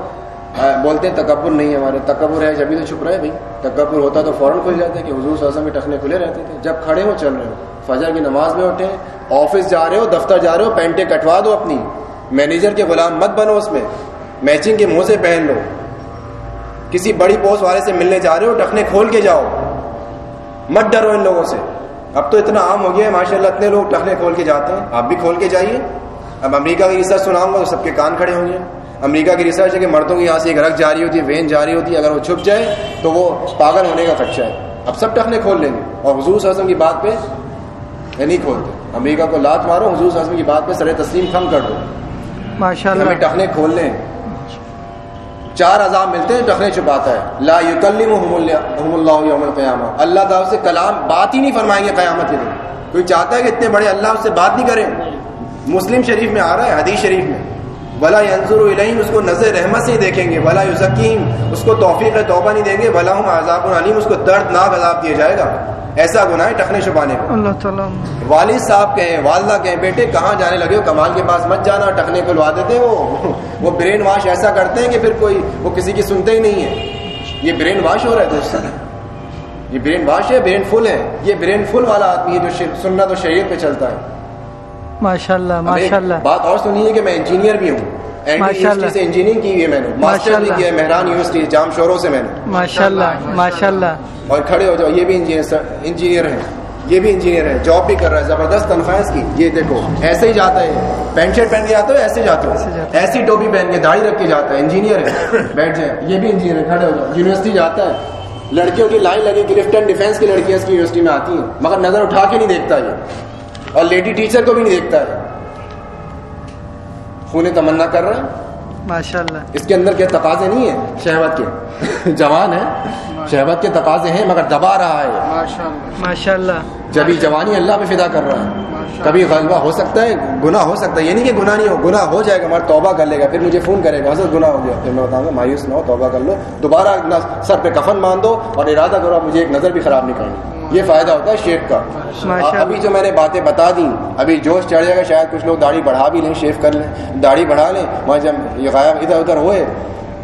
بولتے ہیں تکبر نہیں ہے ہمارے، تکبر ہے جبھی تو چھپ رہے بھائی۔ تکبر ہوتا تو فوراً کھل جاتے کہ حضور صلی اللہ علیہ وسلم کے ٹخنے کھلے رہتے تھے۔ جب کھڑے ہو، چل رہے ہو۔ فجر کی نماز میں اٹھے، آفس جا رہے ہو، دفتر جا رہے ہو، پینٹیں کٹوا دو اپنی۔ مینیجر کے غلام مت بنو اس میں۔ میچنگ کے منہ سے پہن لو۔ کسی بڑی پوسٹ والے سے ملنے جا رہے ہو، ٹخنے کھول کے جاؤ۔ مت ڈرو ان لوگوں سے۔ اب تو اتنا عام ہو گیا ہے ماشاء اللہ اتنے لوگ ٹخنے کھول کے جاتے ہیں۔ آپ بھی کھول کے جائیے۔ اب امریکہ کی ریسرچ سناؤں گا تو سب کے کان کھڑے ہوں گے۔ امریکہ کی ریسرچ ہے کہ مردوں کی یہاں سے ایک رکھ جاری ہوتی ہے وین جاری ہوتی ہے اگر وہ چھپ جائے تو وہ پاگل ہونے کا خدشہ ہے۔ اب سب ٹخنے کھول لیں گے۔ اور حضور وسلم کی بات پہ نہیں کھولتے۔ امریکہ کو لات مارو حضور وسلم کی بات پہ سر تسلیم کم کر دو۔ ماشاء اللہ ہمیں ٹخنے کھول لیں۔ چار عذاب ملتے ہیں ٹخنے چھپاتا ہے۔ لا یکلم اللہ یوم القیامہ۔ اللہ تعالیٰ سے کلام بات ہی نہیں فرمائیں گے قیامت کے دن۔ کوئی چاہتا ہے کہ اتنے بڑے اللہ اس سے بات نہیں کریں؟ مسلم شریف میں آ رہا ہے حدیث شریف میں۔ بلا ینظر الہم اس کو نظر رحمت سے ہی دیکھیں گے۔ بلا یوزکیم اس کو توفیق توبہ نہیں دیں گے۔ بلا ہم عذاب العلیم اس کو دردناک عذاب دیا جائے گا۔ ایسا گناہ ہے ٹخنے چھپانے کا۔ اللہ تعالیٰ۔ والد صاحب کہیں والدہ کہیں بیٹے کہاں جانے لگے ہو؟ کمال کے پاس مت جانا ٹخنے کھلوا دیتے وہ وہ برین واش ایسا کرتے ہیں کہ پھر کوئی وہ کسی کی سنتے ہی نہیں ہے یہ برین واش ہو رہا ہے دوست۔ یہ برین واش ہے برین فل ہے یہ برین فل والا آدمی ہے جو سنت و شریعت پہ چلتا ہے۔ ماشاء اللہ ماشاء اللہ بات اور سنیے کہ میں انجینئر بھی ہوں۔ سے انجینئرنگ کی ہے میں نے۔ ماسٹر بھی کیا ہے مہران یونیورسٹی جام شوروں سے میں نے۔ ماشاء اللہ ماشاء اللہ اور کھڑے ہو جاؤ یہ بھی انجینئر انجینئر ہیں۔ یہ بھی انجینئر ہے جاب بھی کر رہا ہے زبردست تنخواہ کی۔ یہ دیکھو ایسے ہی جاتا ہے۔ پینٹ شرٹ پہن کے جاتا ہو ایسے جاتے ہو۔ ایسی ٹوپی پہن کے داڑھی رکھ کے جاتا ہے۔ انجینئر ہے بیٹھ جائے یہ بھی انجینئر ہے کھڑے ہو جاؤ۔ یونیورسٹی جاتا ہے۔ لڑکیوں کی لائن لگی گرفٹ اینڈ ڈیفینس کی لڑکیاں اس کی یونیورسٹی میں آتی ہیں۔ مگر نظر اٹھا کے نہیں دیکھتا یہ۔ اور لیڈی ٹیچر کو بھی نہیں دیکھتا ہے۔ خون تمنا کر رہا ہے۔ ماشاء اللہ اس کے اندر کیا تقاضے نہیں ہیں؟ شہوت کے۔ جوان ہے۔ شہوت کے تقاضے ہیں مگر دبا رہا ہے۔ ماشاء اللہ جبھی جوانی اللہ پہ فدا کر رہا ہے کبھی غلبہ ہو سکتا ہے گناہ ہو سکتا ہے یہ نہیں کہ گناہ نہیں ہو گناہ ہو جائے گا مگر توبہ کر لے گا پھر مجھے فون کرے گا حضرت گناہ ہو گیا۔ پھر میں بتاؤں گا مایوس نہ ہو توبہ کر لو۔ دوبارہ سر پہ کفن مان دو اور ارادہ کرو مجھے ایک نظر بھی خراب نہیں کرنی۔ یہ فائدہ ہوتا ہے شیخ کا۔ ابھی جو میں نے باتیں بتا دی ابھی جوش چڑھ جائے گا شاید کچھ لوگ داڑھی بڑھا بھی لیں شیف کر لیں داڑھی بڑھا لیں۔ وہاں جب یہ غائب ادھر ادھر ہوئے۔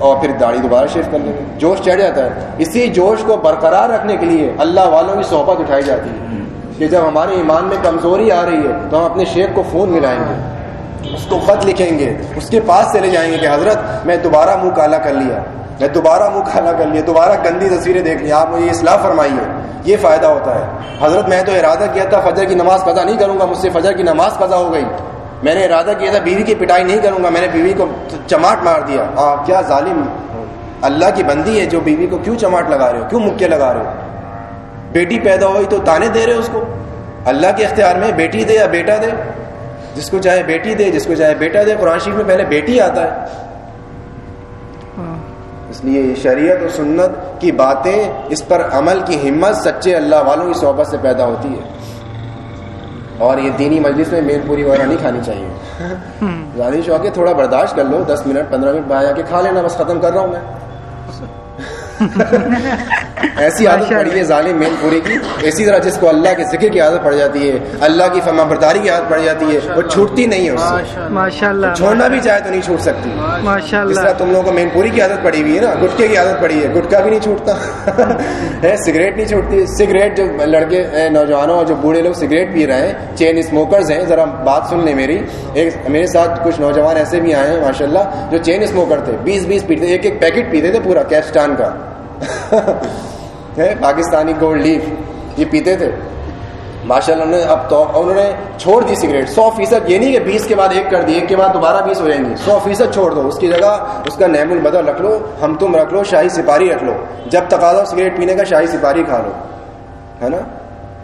اور پھر داڑھی دوبارہ شیف کر لیں۔ گے جوش چڑھ جاتا ہے۔ اسی جوش کو برقرار رکھنے کے لیے اللہ والوں کی صحبت اٹھائی جاتی ہے کہ جب ہمارے ایمان میں کمزوری آ رہی ہے تو ہم اپنے شیخ کو فون ملائیں گے۔ اس کو خط لکھیں گے۔ اس کے پاس چلے جائیں گے کہ حضرت میں دوبارہ منہ کالا کر لیا۔ میں دوبارہ منہ کالا کر لیا۔ دوبارہ گندی تصویریں دیکھ لی آپ مجھے اصلاح فرمائیے یہ فائدہ ہوتا ہے۔ حضرت میں تو ارادہ کیا تھا، فجر کی نماز قضا نہیں کروں گا، مجھ سے فجر کی نماز قضا ہو گئی۔ میں نے ارادہ کیا تھا، بیوی کی پٹائی نہیں کروں گا، میں نے بیوی کو چماٹ مار دیا۔ آپ کیا ظالم اللہ کی بندی ہے جو بیوی کو کیوں چماٹ لگا رہے ہو؟ کیوں مکے لگا رہے ہو؟ بیٹی پیدا ہوئی تو تانے دے رہے ہو اس کو؟ اللہ کے اختیار میں بیٹی دے یا بیٹا دے؟ جس کو چاہے بیٹی دے، جس کو چاہے بیٹا دے۔ قرآن شریف میں پہلے بیٹی آتا ہے۔ اس لیے شریعت و سنت کی باتیں، اس پر عمل کی ہمت سچے اللہ والوں کی صحبت سے پیدا ہوتی ہے۔ اور یہ دینی مجلس میں مین پوری وغیرہ نہیں کھانی چاہیے۔ زیادہ شوق ہے تھوڑا برداشت کر لو دس منٹ پندرہ منٹ بعد آ کے کھا لینا بس ختم کر رہا ہوں میں۔ ایسی عادت پڑی ہے ظالم مین پوری کی اسی طرح جس کو اللہ کے ذکر کی عادت پڑ جاتی ہے اللہ کی فما برداری کی عادت پڑ جاتی ہے وہ چھوٹتی نہیں ہے اس سے۔ ماشاء اللہ چھوڑنا بھی چاہے تو نہیں چھوٹ سکتی۔ ماشاء جس طرح اللہ تم لوگوں کو مین پوری کی عادت پڑی ہوئی ہے نا گٹکے کی عادت پڑی ہے گٹکا بھی نہیں چھوٹتا۔ ہے سگریٹ نہیں چھوٹتی۔ سگریٹ جو لڑکے نوجوانوں اور جو بوڑھے لوگ سگریٹ پی رہے ہیں چین اسموکرز ہیں ذرا بات سن لیں میری۔ ایک میرے ساتھ کچھ نوجوان ایسے بھی آئے ہیں ماشاء اللہ جو چین اسموکر تھے۔ بیس بیس پیتے ایک ایک پیکٹ پیتے تھے پورا کیپسٹان کا۔ پاکستانی گولڈ لیف، یہ پیتے تھے۔ ماشاء اللہ نے اب تو انہوں نے چھوڑ دی سگریٹ۔ سو فیصد یہ نہیں کہ بیس کے بعد ایک کر دی، ایک کے بعد دوبارہ بیس ہو جائیں گی۔ سو فیصد چھوڑ دو۔ اس کی جگہ اس کا نعم البدل رکھ لو، ہم تم رکھ لو، شاہی سپاری رکھ لو۔ جب تقاضا سگریٹ پینے کا، شاہی سپاری کھا لو۔ ہے نا؟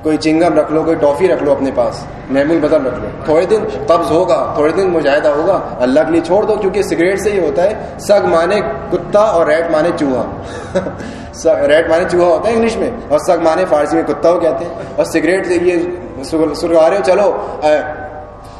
کوئی چنگم رکھ لو، کوئی ٹافی رکھ لو اپنے پاس۔ نعم البدل رکھ لو۔ تھوڑے دن قبض ہوگا، تھوڑے دن مجاہدہ ہوگا۔ اللہ کے لیے چھوڑ دو، کیونکہ سگریٹ سے یہ ہوتا ہے، سگ مانے کتا اور ریٹ مانے چوہا۔ ریٹ مانے چوہا ہوتا ہے انگلش میں، اور سگ مانے فارسی میں کتا ہو کہتے ہیں۔ اور سگریٹ سے یہ سرگا رہے ہو چلو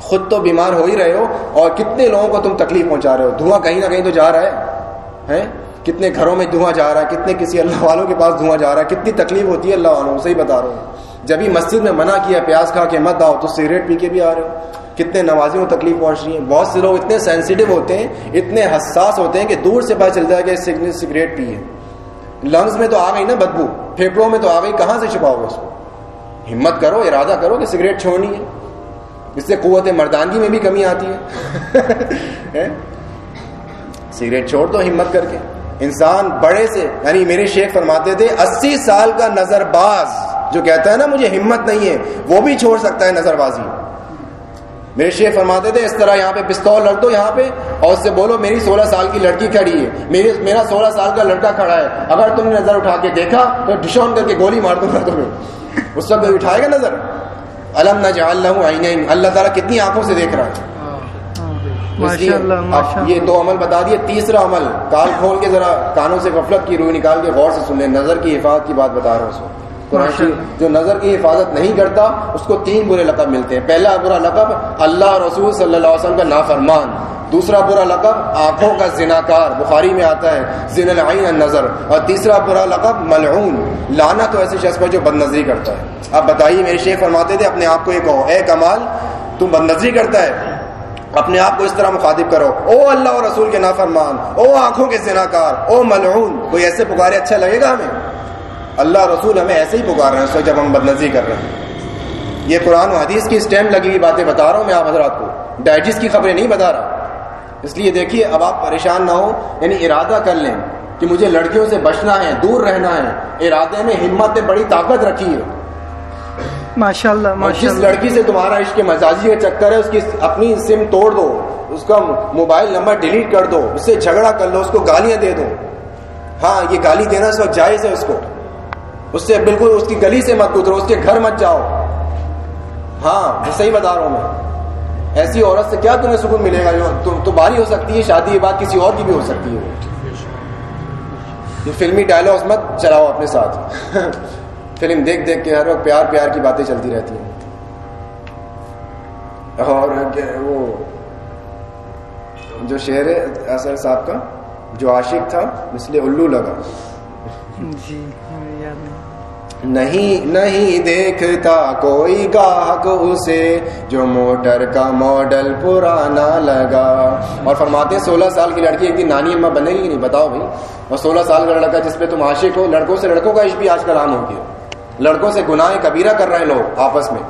خود تو بیمار ہو ہی رہے ہو، اور کتنے لوگوں کو تم تکلیف پہنچا رہے ہو؟ دھواں کہیں نہ کہیں تو جا رہا ہے۔ کتنے گھروں میں دھواں جا رہا ہے، کتنے کسی اللہ والوں کے پاس دھواں جا رہا ہے، کتنی تکلیف ہوتی ہے اللہ والوں سے ہی بتا رہا ہوں۔ جب ہی مسجد میں منع کیا، پیاز کھا کے مت آؤ، تو سگریٹ پی کے بھی آ رہے ہو۔ کتنے نمازیوں کو تکلیف پہنچ رہی ہے بہت سے لوگ اتنے سینسیٹیو ہوتے ہیں، اتنے حساس ہوتے ہیں کہ دور سے پتہ چلتا ہے کہ سگریٹ پی ہے۔ لنگز میں تو آ گئی نا بدبو پھیپڑوں میں تو آ گئی، کہاں سے چھپاؤ گے اس کو؟ ہمت کرو، ارادہ کرو کہ سگریٹ چھوڑنی ہے۔ اس سے قوت مردانگی میں بھی کمی آتی ہے۔ سگریٹ چھوڑ دو، ہمت کر کے۔ انسان بڑے سے یعنی میرے شیخ فرماتے تھے، اسی سال کا نظر باز۔ جو کہتا ہے نا مجھے ہمت نہیں ہے وہ بھی چھوڑ سکتا ہے نظر بازی میرے شیخ فرماتے تھے اس طرح یہاں پہ پستول رکھ دو یہاں پہ اور اس سے بولو میری سولہ سال کی لڑکی کھڑی ہے میری میرا سولہ سال کا لڑکا کھڑا ہے۔ اگر تم نے نظر اٹھا کے دیکھا تو ڈشون کر کے گولی مار دوں گا تمہیں۔ اس وقت اٹھائے گا نظر؟ علم نہ اللہ عینین۔ اللہ تعالیٰ کتنی آنکھوں سے دیکھ رہا ہے۔ اللہ یہ دو عمل بتا دیے تیسرا عمل کال کھول کے ذرا کانوں سے غفلت کی روئی نکال کے غور سے سن لیں نظر کی حفاظت کی بات بتا رہا ہوں قرآن شریف جو نظر کی حفاظت نہیں کرتا، اس کو تین برے لقب ملتے ہیں۔ پہلا برا لقب، اللہ اور رسول صلی اللہ علیہ وسلم کا نافرمان۔ دوسرا برا لقب، آنکھوں کا زناکار۔ بخاری میں آتا ہے، زن العین النظر۔ اور تیسرا برا لقب، ملعون۔ لانا تو ایسے شخص پر جو بد نظری کرتا ہے۔ اب بتائیے، میرے شیخ فرماتے تھے، اپنے آپ کو یہ کہو اے کمال، تم بد نظری کرتا ہے۔ اپنے آپ کو اس طرح مخاطب کرو۔ او اللہ اور رسول کے نافرمان، او آنکھوں کے زناکار، او ملعون۔ کوئی ایسے پکارے اچھا لگے گا ہمیں؟ اللہ رسول ہمیں ایسے ہی پکار رہے ہیں اس وقت جب ہم بدنظری کر رہے ہیں۔ یہ قرآن و حدیث کی اسٹیمپ لگی ہوئی باتیں بتا رہا ہوں میں آپ حضرات کو۔ ڈائجسٹ کی خبریں نہیں بتا رہا۔ اس لیے دیکھیے اب آپ پریشان نہ ہو یعنی ارادہ کر لیں کہ مجھے لڑکیوں سے بچنا ہے دور رہنا ہے۔ ارادے میں ہمت نے بڑی طاقت رکھی ہے ماشاء اللہ ماشاء جس لڑکی سے تمہارا عشق مزاجی کا چکر ہے اس کی اپنی سم توڑ دو اس کا موبائل نمبر ڈیلیٹ کر دو اس سے جھگڑا کر لو اس کو گالیاں دے دو۔ ہاں یہ گالی دینا اس وقت جائز ہے اس کو۔ اس سے بالکل اس کی گلی سے مت گزرو، اس کے گھر مت جاؤ۔ ہاں صحیح بتا رہا ہوں میں۔ ایسی عورت سے کیا تمہیں سکون ملے گا؟ جو تمہاری ہو سکتی ہے، شادی کے بعد کسی اور کی بھی ہو سکتی ہے۔ یہ فلمی ڈائلگس مت چلاؤ اپنے ساتھ۔ فلم دیکھ دیکھ کے ہر وقت پیار پیار کی باتیں چلتی رہتی ہیں۔ اور وہ؟ جو شعر ہے، اصل صاحب کا، جو عاشق تھا، اس لیے الو لگا۔ جی یاد نہیں۔ نہیں نہیں دیکھتا کوئی گاہک اسے جو موٹر کا ماڈل پرانا لگا۔ اور فرماتے ہیں سولہ سال کی لڑکی ایک دن نانی اماں بنے گی نہیں بتاؤ بھائی۔ اور سولہ سال کا لڑکا جس پہ تم عاشق ہو، لڑکوں سے لڑکوں کا عشق بھی آج کل عام ہو گیا۔ لڑکوں سے گناہ کبیرہ کر رہے ہیں لوگ آپس میں۔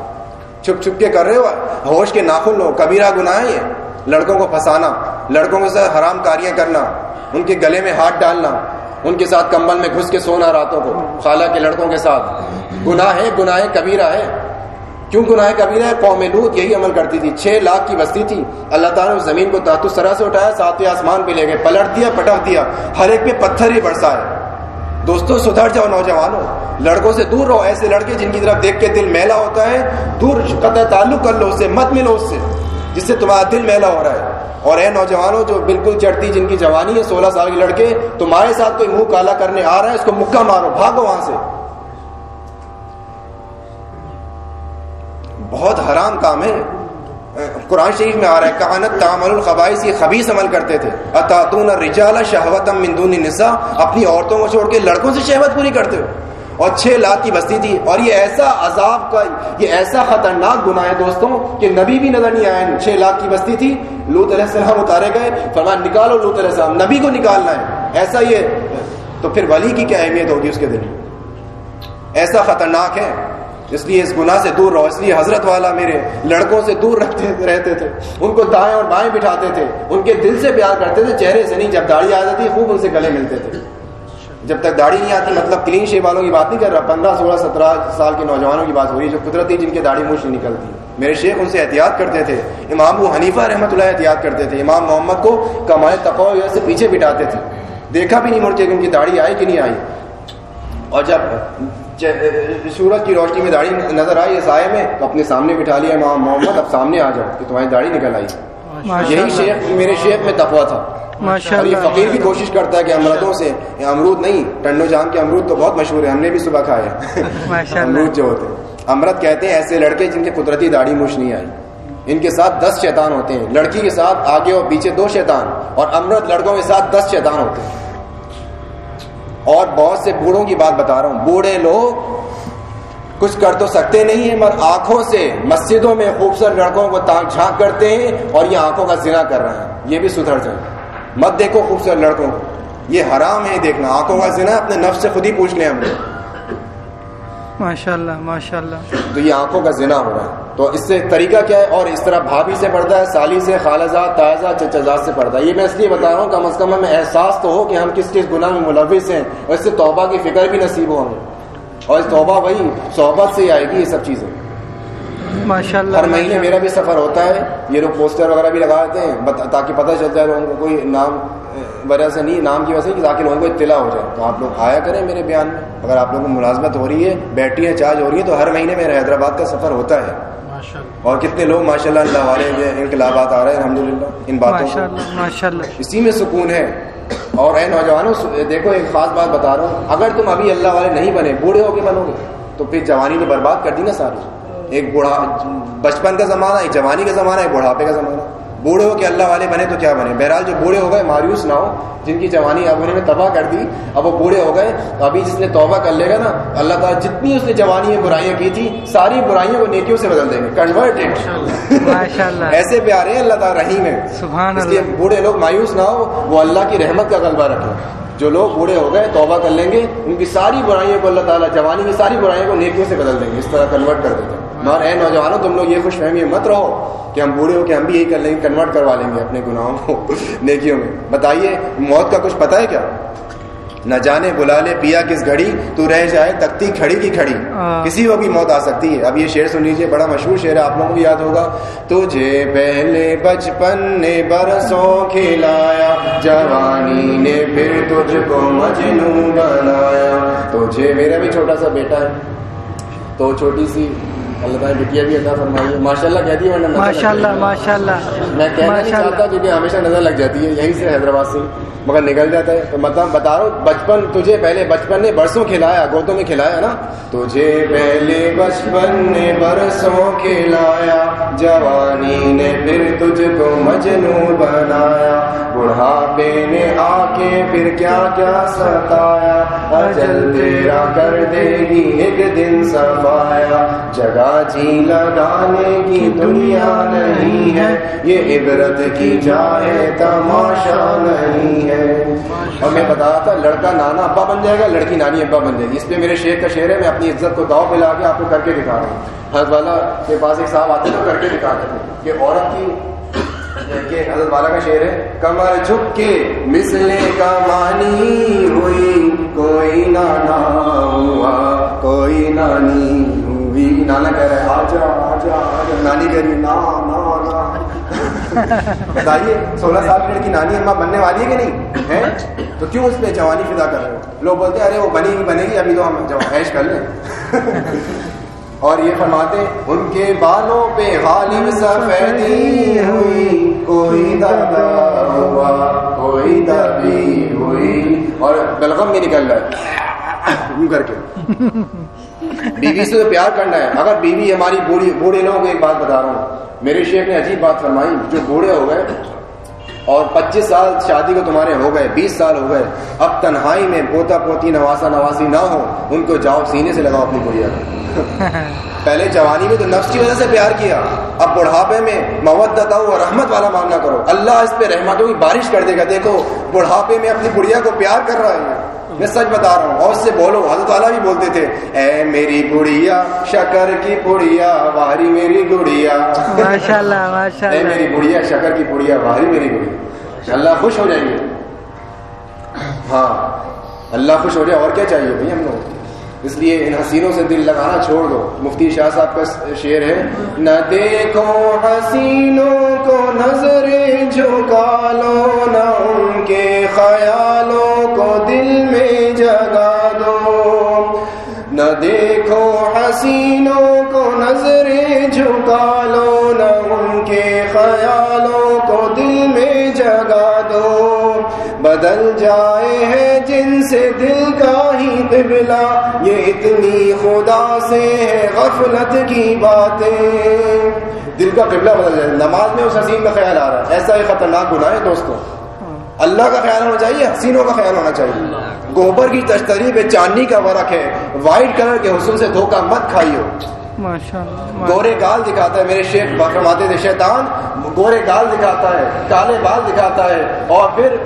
چھپ چھپ کے کر رہے ہو، ہوش کے ناخن لو، کبیرہ گناہ ہے لڑکوں کو پھنسانا، لڑکوں کے ساتھ حرام کاریاں کرنا، ان کے گلے میں ہاتھ ڈالنا۔ ان کے ساتھ کمبل میں گھس کے سونا راتوں کو، خالہ کے لڑکوں کے ساتھ۔ گناہ ہے، گناہ کبیرہ ہے۔ کیوں گناہ کبیرہ ہے؟ قوم لوت یہی عمل کرتی تھی۔ چھ لاکھ کی بستی تھی۔ اللہ تعالیٰ نے زمین کو تحت سرا سے اٹھایا ساتویں آسمان پہ لے گئے۔ پلٹ دیا پٹک دیا۔ ہر ایک پہ پتھر ہی برسا ہے۔ دوستوں سدھر جاؤ، نوجوانوں۔ لڑکوں سے دور رہو۔ ایسے لڑکے جن کی طرف دیکھ کے دل میلا ہوتا ہے، دور قطع تعلق کر لو، اس سے مت ملو اس سے، جس سے تمہارا دل میلا ہو رہا ہے۔ اور اے نوجوانوں جو بالکل چڑھتی جن کی جوانی ہے، سولہ سال کے لڑکے تمہارے ساتھ کوئی منہ کالا کرنے آ رہا ہے، اس کو مکہ مارو، بھاگو وہاں سے۔ بہت حرام کام ہے۔ قرآن شریف میں آ رہا ہے، کانت تعمل القبائش یہ خبیص عمل کرتے تھے۔ اطاطون رجال شہوت مندون نسا اپنی عورتوں کو چھوڑ کے لڑکوں سے شہوت پوری کرتے ہو۔ اور چھ لاکھ کی بستی تھی۔ اور یہ ایسا عذاب کا یہ ایسا خطرناک گناہ ہے دوستوں کہ نبی بھی نظر نہیں آئے۔ چھ لاکھ کی بستی تھی۔ لوت علیہ السلام اتارے گئے۔ فرمان، نکالو لوت علیہ السلام۔ نبی کو نکالنا ہے۔ ایسا یہ تو پھر ولی کی کیا اہمیت ہوگی اس کے دن ایسا خطرناک ہے۔ اس لیے اس گناہ سے دور رہو۔ اس لیے حضرت والا میرے لڑکوں سے دور رکھتے رہتے تھے۔ ان کو دائیں اور بائیں بٹھاتے تھے۔ ان کے دل سے پیار کرتے تھے۔ چہرے سے نہیں، جب داڑھی آ جاتی، خوب ان سے گلے ملتے تھے۔ جب تک داڑھی نہیں آتی مطلب کلین شیپ والوں کی بات نہیں کر رہا پندرہ سولہ سترہ سال کے نوجوانوں کی بات ہو رہی ہے جو قدرتی جن کے داڑھی نہیں نکلتی۔ میرے شیخ ان سے احتیاط کرتے تھے امام وہ حنیفہ رحمۃ اللہ احتیاط کرتے تھے امام محمد کو کمائے تقو سے پیچھے بٹھاتے تھے۔ دیکھا بھی نہیں مڑ کے ان کی داڑھی آئی کہ نہیں آئی۔ اور جب سورج کی روشنی میں داڑھی نظر آئی سائے میں تو اپنے سامنے بٹھا لیا امام محمد اب سامنے آ جاؤ کہ تمہاری داڑھی نکل آئی۔ یہی شیخ میرے شیخ میں تقوا تھا۔ اور یہ فقیر بھی کوشش کرتا ہے کہ امرتوں سے امرود نہیں ٹنڈو جام کے امرود تو بہت مشہور ہے ہم نے بھی صبح کھائے امرود جو ہوتے ہیں۔ امرت کہتے ہیں ایسے لڑکے جن کے قدرتی داڑھی مش نہیں آئی۔ ان کے ساتھ دس شیطان ہوتے ہیں۔ لڑکی کے ساتھ آگے اور پیچھے دو شیطان۔ اور امرت لڑکوں کے ساتھ دس شیطان ہوتے ہیں۔ اور بہت سے بوڑھوں کی بات بتا رہا ہوں۔ بوڑھے لوگ کچھ کر تو سکتے نہیں ہیں مگر آنکھوں سے مسجدوں میں خوبصورت لڑکوں کو جھانک کرتے ہیں اور یہ آنکھوں کا زنا کر رہے ہیں۔ یہ بھی سدھر جائے مت دیکھو خوبصورت لڑکوں کو۔ یہ حرام ہے دیکھنا۔ آنکھوں کا زنا اپنے نفس سے خود ہی پوچھ لیں ہم۔ نے ماشاء اللہ ماشاء اللہ تو یہ آنکھوں کا زنا ہو رہا ہے تو اس سے طریقہ کیا ہے؟ اور اس طرح بھابھی سے پڑتا ہے سالی سے خالزاد تازہ چچزاد سے پڑتا ہے۔ یہ میں اس لیے بتا رہا ہوں کم از کم ہمیں احساس تو ہو کہ ہم کس کس گناہ میں ملوث ہیں۔ اور اس سے توبہ کی فکر بھی نصیب ہو ہمیں اور اس توبہ وہی صحبت سے ہی آئے گی یہ سب چیزیں۔ ماشاء اللہ ہر مہینے میرا بھی سفر ہوتا ہے یہ لوگ پوسٹر وغیرہ بھی لگا دیتے ہیں تاکہ پتہ چل جائے لوگوں کو کوئی نام وجہ سے نہیں نام کی وجہ سے تاکہ لوگوں کو اطلاع ہو جائے۔ تو آپ لوگ آیا کریں میرے بیان میں۔ اگر آپ لوگوں کو ملازمت ہو رہی ہے بیٹھیاں چارج ہو رہی ہیں تو ہر مہینے میرا حیدرآباد کا سفر ہوتا ہے۔ اور کتنے لوگ ماشاء اللہ اللہ والے انقلابات آ رہے ہیں الحمد للہ ان باتوں اسی میں سکون ہے۔ اور اے نوجوانوں دیکھو ایک خاص بات بتا رہا ہوں۔ اگر تم ابھی اللہ والے نہیں بنے بوڑھے ہو کے بنو گے تو پھر جوانی نے برباد کر دی نا ساری۔ ایک بوڑھا بچپن کا زمانہ ایک جوانی کا زمانہ ایک بڑھاپے کا زمانہ۔ بوڑھے ہو کے اللہ والے بنے تو کیا بنے؟ بہرحال جو بوڑھے ہو گئے مایوس نہ ہو۔ جن کی جوانی اب انہوں نے تباہ کر دی اب وہ بوڑھے ہو گئے۔ تو ابھی جس نے توبہ کر لے گا نا اللہ تعالیٰ جتنی اس نے جوانی میں برائیاں کی تھی ساری برائیوں کو نیکیوں سے بدل دیں گے۔ کنورٹیڈ ایسے پیارے ہیں اللہ تعالیٰ رحیم ہے اس لیے بوڑھے لوگ مایوس نہ ہو وہ اللہ کی رحمت کا غلبہ رکھیں۔ جو لوگ بوڑھے ہو گئے توبہ کر لیں گے ان کی ساری برائیوں کو اللہ تعالیٰ جوانی کی ساری برائیوں کو نیکیوں سے بدل دیں گے۔ اس طرح کنورٹ کر دیتے ہیں۔ مگر اے نوجوانوں تم لوگ یہ خوش فہمی مت رہو کہ ہم بوڑھے ہو کے ہم بھی یہی کر لیں گے کنورٹ کروا لیں گے اپنے گناہوں کو نیکیوں میں۔ بتائیے موت کا کچھ پتا ہے کیا؟ نہ جانے بلا لے پیا کس گھڑی تو رہ جائے تکتی کھڑی کی کھڑی۔ کسی کو بھی موت آ سکتی ہے۔ اب یہ شعر سن لیجیے بڑا مشہور شعر ہے آپ لوگوں کو یاد ہوگا۔ تجھے پہلے بچپن نے برسوں کھلایا جوانی نے پھر تجھ کو مجنو بنایا۔ تجھے میرا بھی چھوٹا سا بیٹا ہے تو چھوٹی سی اللہ تعالیٰ بٹیا بھی عطا فرمائی ماشاء اللہ کہتی ہے ماشاء اللہ ماشاء اللہ میں کہنا نہیں چاہتا کیونکہ ہمیشہ نظر لگ جاتی ہے یہیں سے حیدرآباد سے مگر نکل جاتا ہے۔ تو مطلب بتا رہا ہوں بچپن تجھے پہلے بچپن نے برسوں کھلایا گوتوں میں کھلایا نا۔ تجھے پہلے بچپن نے برسوں کھلایا جوانی نے پھر تجھ کو مجنو بنایا۔ بڑھاپے نے آ کے پھر کیا کیا ستایا اجل تیرا کر دے گی ایک دن صفایا۔ جگہ جی لگانے کی دنیا نہیں ہے یہ عبرت کی جائے تماشا نہیں ہے۔ اور میں بتا رہا تھا لڑکا نانا ابا بن جائے گا لڑکی نانی ابا بن جائے گی۔ اس پہ میرے شیخ کا شعر ہے میں اپنی عزت کو داؤ پہ لا کے آپ کو کر کے دکھا رہا ہوں۔ حضرت والا کے پاس ایک صاحب آتے تو کر کے دکھاتے تھے کہ عورت کی حضرت والا کا شعر ہے، کمر جھک کے مسلے کا مانی ہوئی، کوئی نانا ہوا، کوئی نانی ہوئی۔ نانا کہہ رہے آجا آجا آجا، نانی کہہ رہی نا نا نا۔ بتائیے، سولہ سال کی لڑکی نانی اما بننے والی ہے کہ نہیں؟ ہے تو کیوں اس پہ جوانی فدا کر رہے ہو؟ لوگ بولتے ہیں، ارے وہ بنی گی بنے گی، ابھی تو ہم ایش کر لیں۔ اور یہ فرماتے ان کے بالوں پہ غالب سفیدی ہوئی، کوئی دادا ہوا، کوئی دبی ہوئی۔ اور بلغم بھی نکل رہا ہے۔ کر کے۔ بیوی سے تو پیار کرنا ہے۔ اگر بیوی ہماری بوڑھی بوڑھے لوگوں کو ایک بات بتا رہا ہوں۔ میرے شیخ نے عجیب بات فرمائی، جو بوڑھے ہو گئے اور پچیس سال شادی کو تمہارے ہو گئے، بیس سال ہو گئے، اب تنہائی میں پوتا پوتی نواسا نواسی نہ ہو، ان کو جاؤ سینے سے لگاؤ اپنی بڑھیا پہلے جوانی میں تو نفس کی وجہ سے پیار کیا اب بڑھاپے میں مودت اور رحمت والا معاملہ کرو۔ اللہ اس پہ رحمتوں کی بارش کر دے گا۔ دیکھو بڑھاپے میں اپنی بڑھیا کو پیار کر رہا ہے۔ میں سچ بتا رہا ہوں اور اس سے بولو حضرت والا بھی بولتے تھے اے میری گڑیا شکر کی پڑیا واری میری گڑیا۔ اے میری گڑیا شکر کی پڑیا واری میری گڑیا۔ اللہ خوش ہو جائیں گے۔ ہاں اللہ خوش ہو جائے اور کیا چاہیے بھائی ہم لوگ اس لیے ان حسینوں سے دل لگانا چھوڑ دو۔ مفتی شاہ صاحب کا شعر ہے، نہ دیکھو حسینوں کو نظر جھکا لو نہ ان کے خیالوں کو دل میں جگا دو۔ نہ دیکھو حسینوں کو نظر جھکا لو نہ ان کے خیالوں بدل جائے ہے جن سے دل کا ہی قبلہ۔ یہ اتنی خدا سے ہے غفلت کی باتیں۔ دل کا قبلہ بدل جائے۔ نماز میں اس حسین کا خیال آ رہا ہے۔ ایسا یہ خطرناک گناہ ہے دوستوں اللہ کا خیال ہونا چاہیے حسینوں کا خیال ہونا چاہیے۔ گوبر کی تشتری پہ چاندنی کا ورق ہے۔ وائٹ کلر کے حسن سے دھوکہ مت کھائیو۔ گورے گال دکھاتا ہے میرے شیخ فرماتے تھے شیطان۔ گورے گال دکھاتا ہے کالے بال دکھاتا ہے۔ اور پھر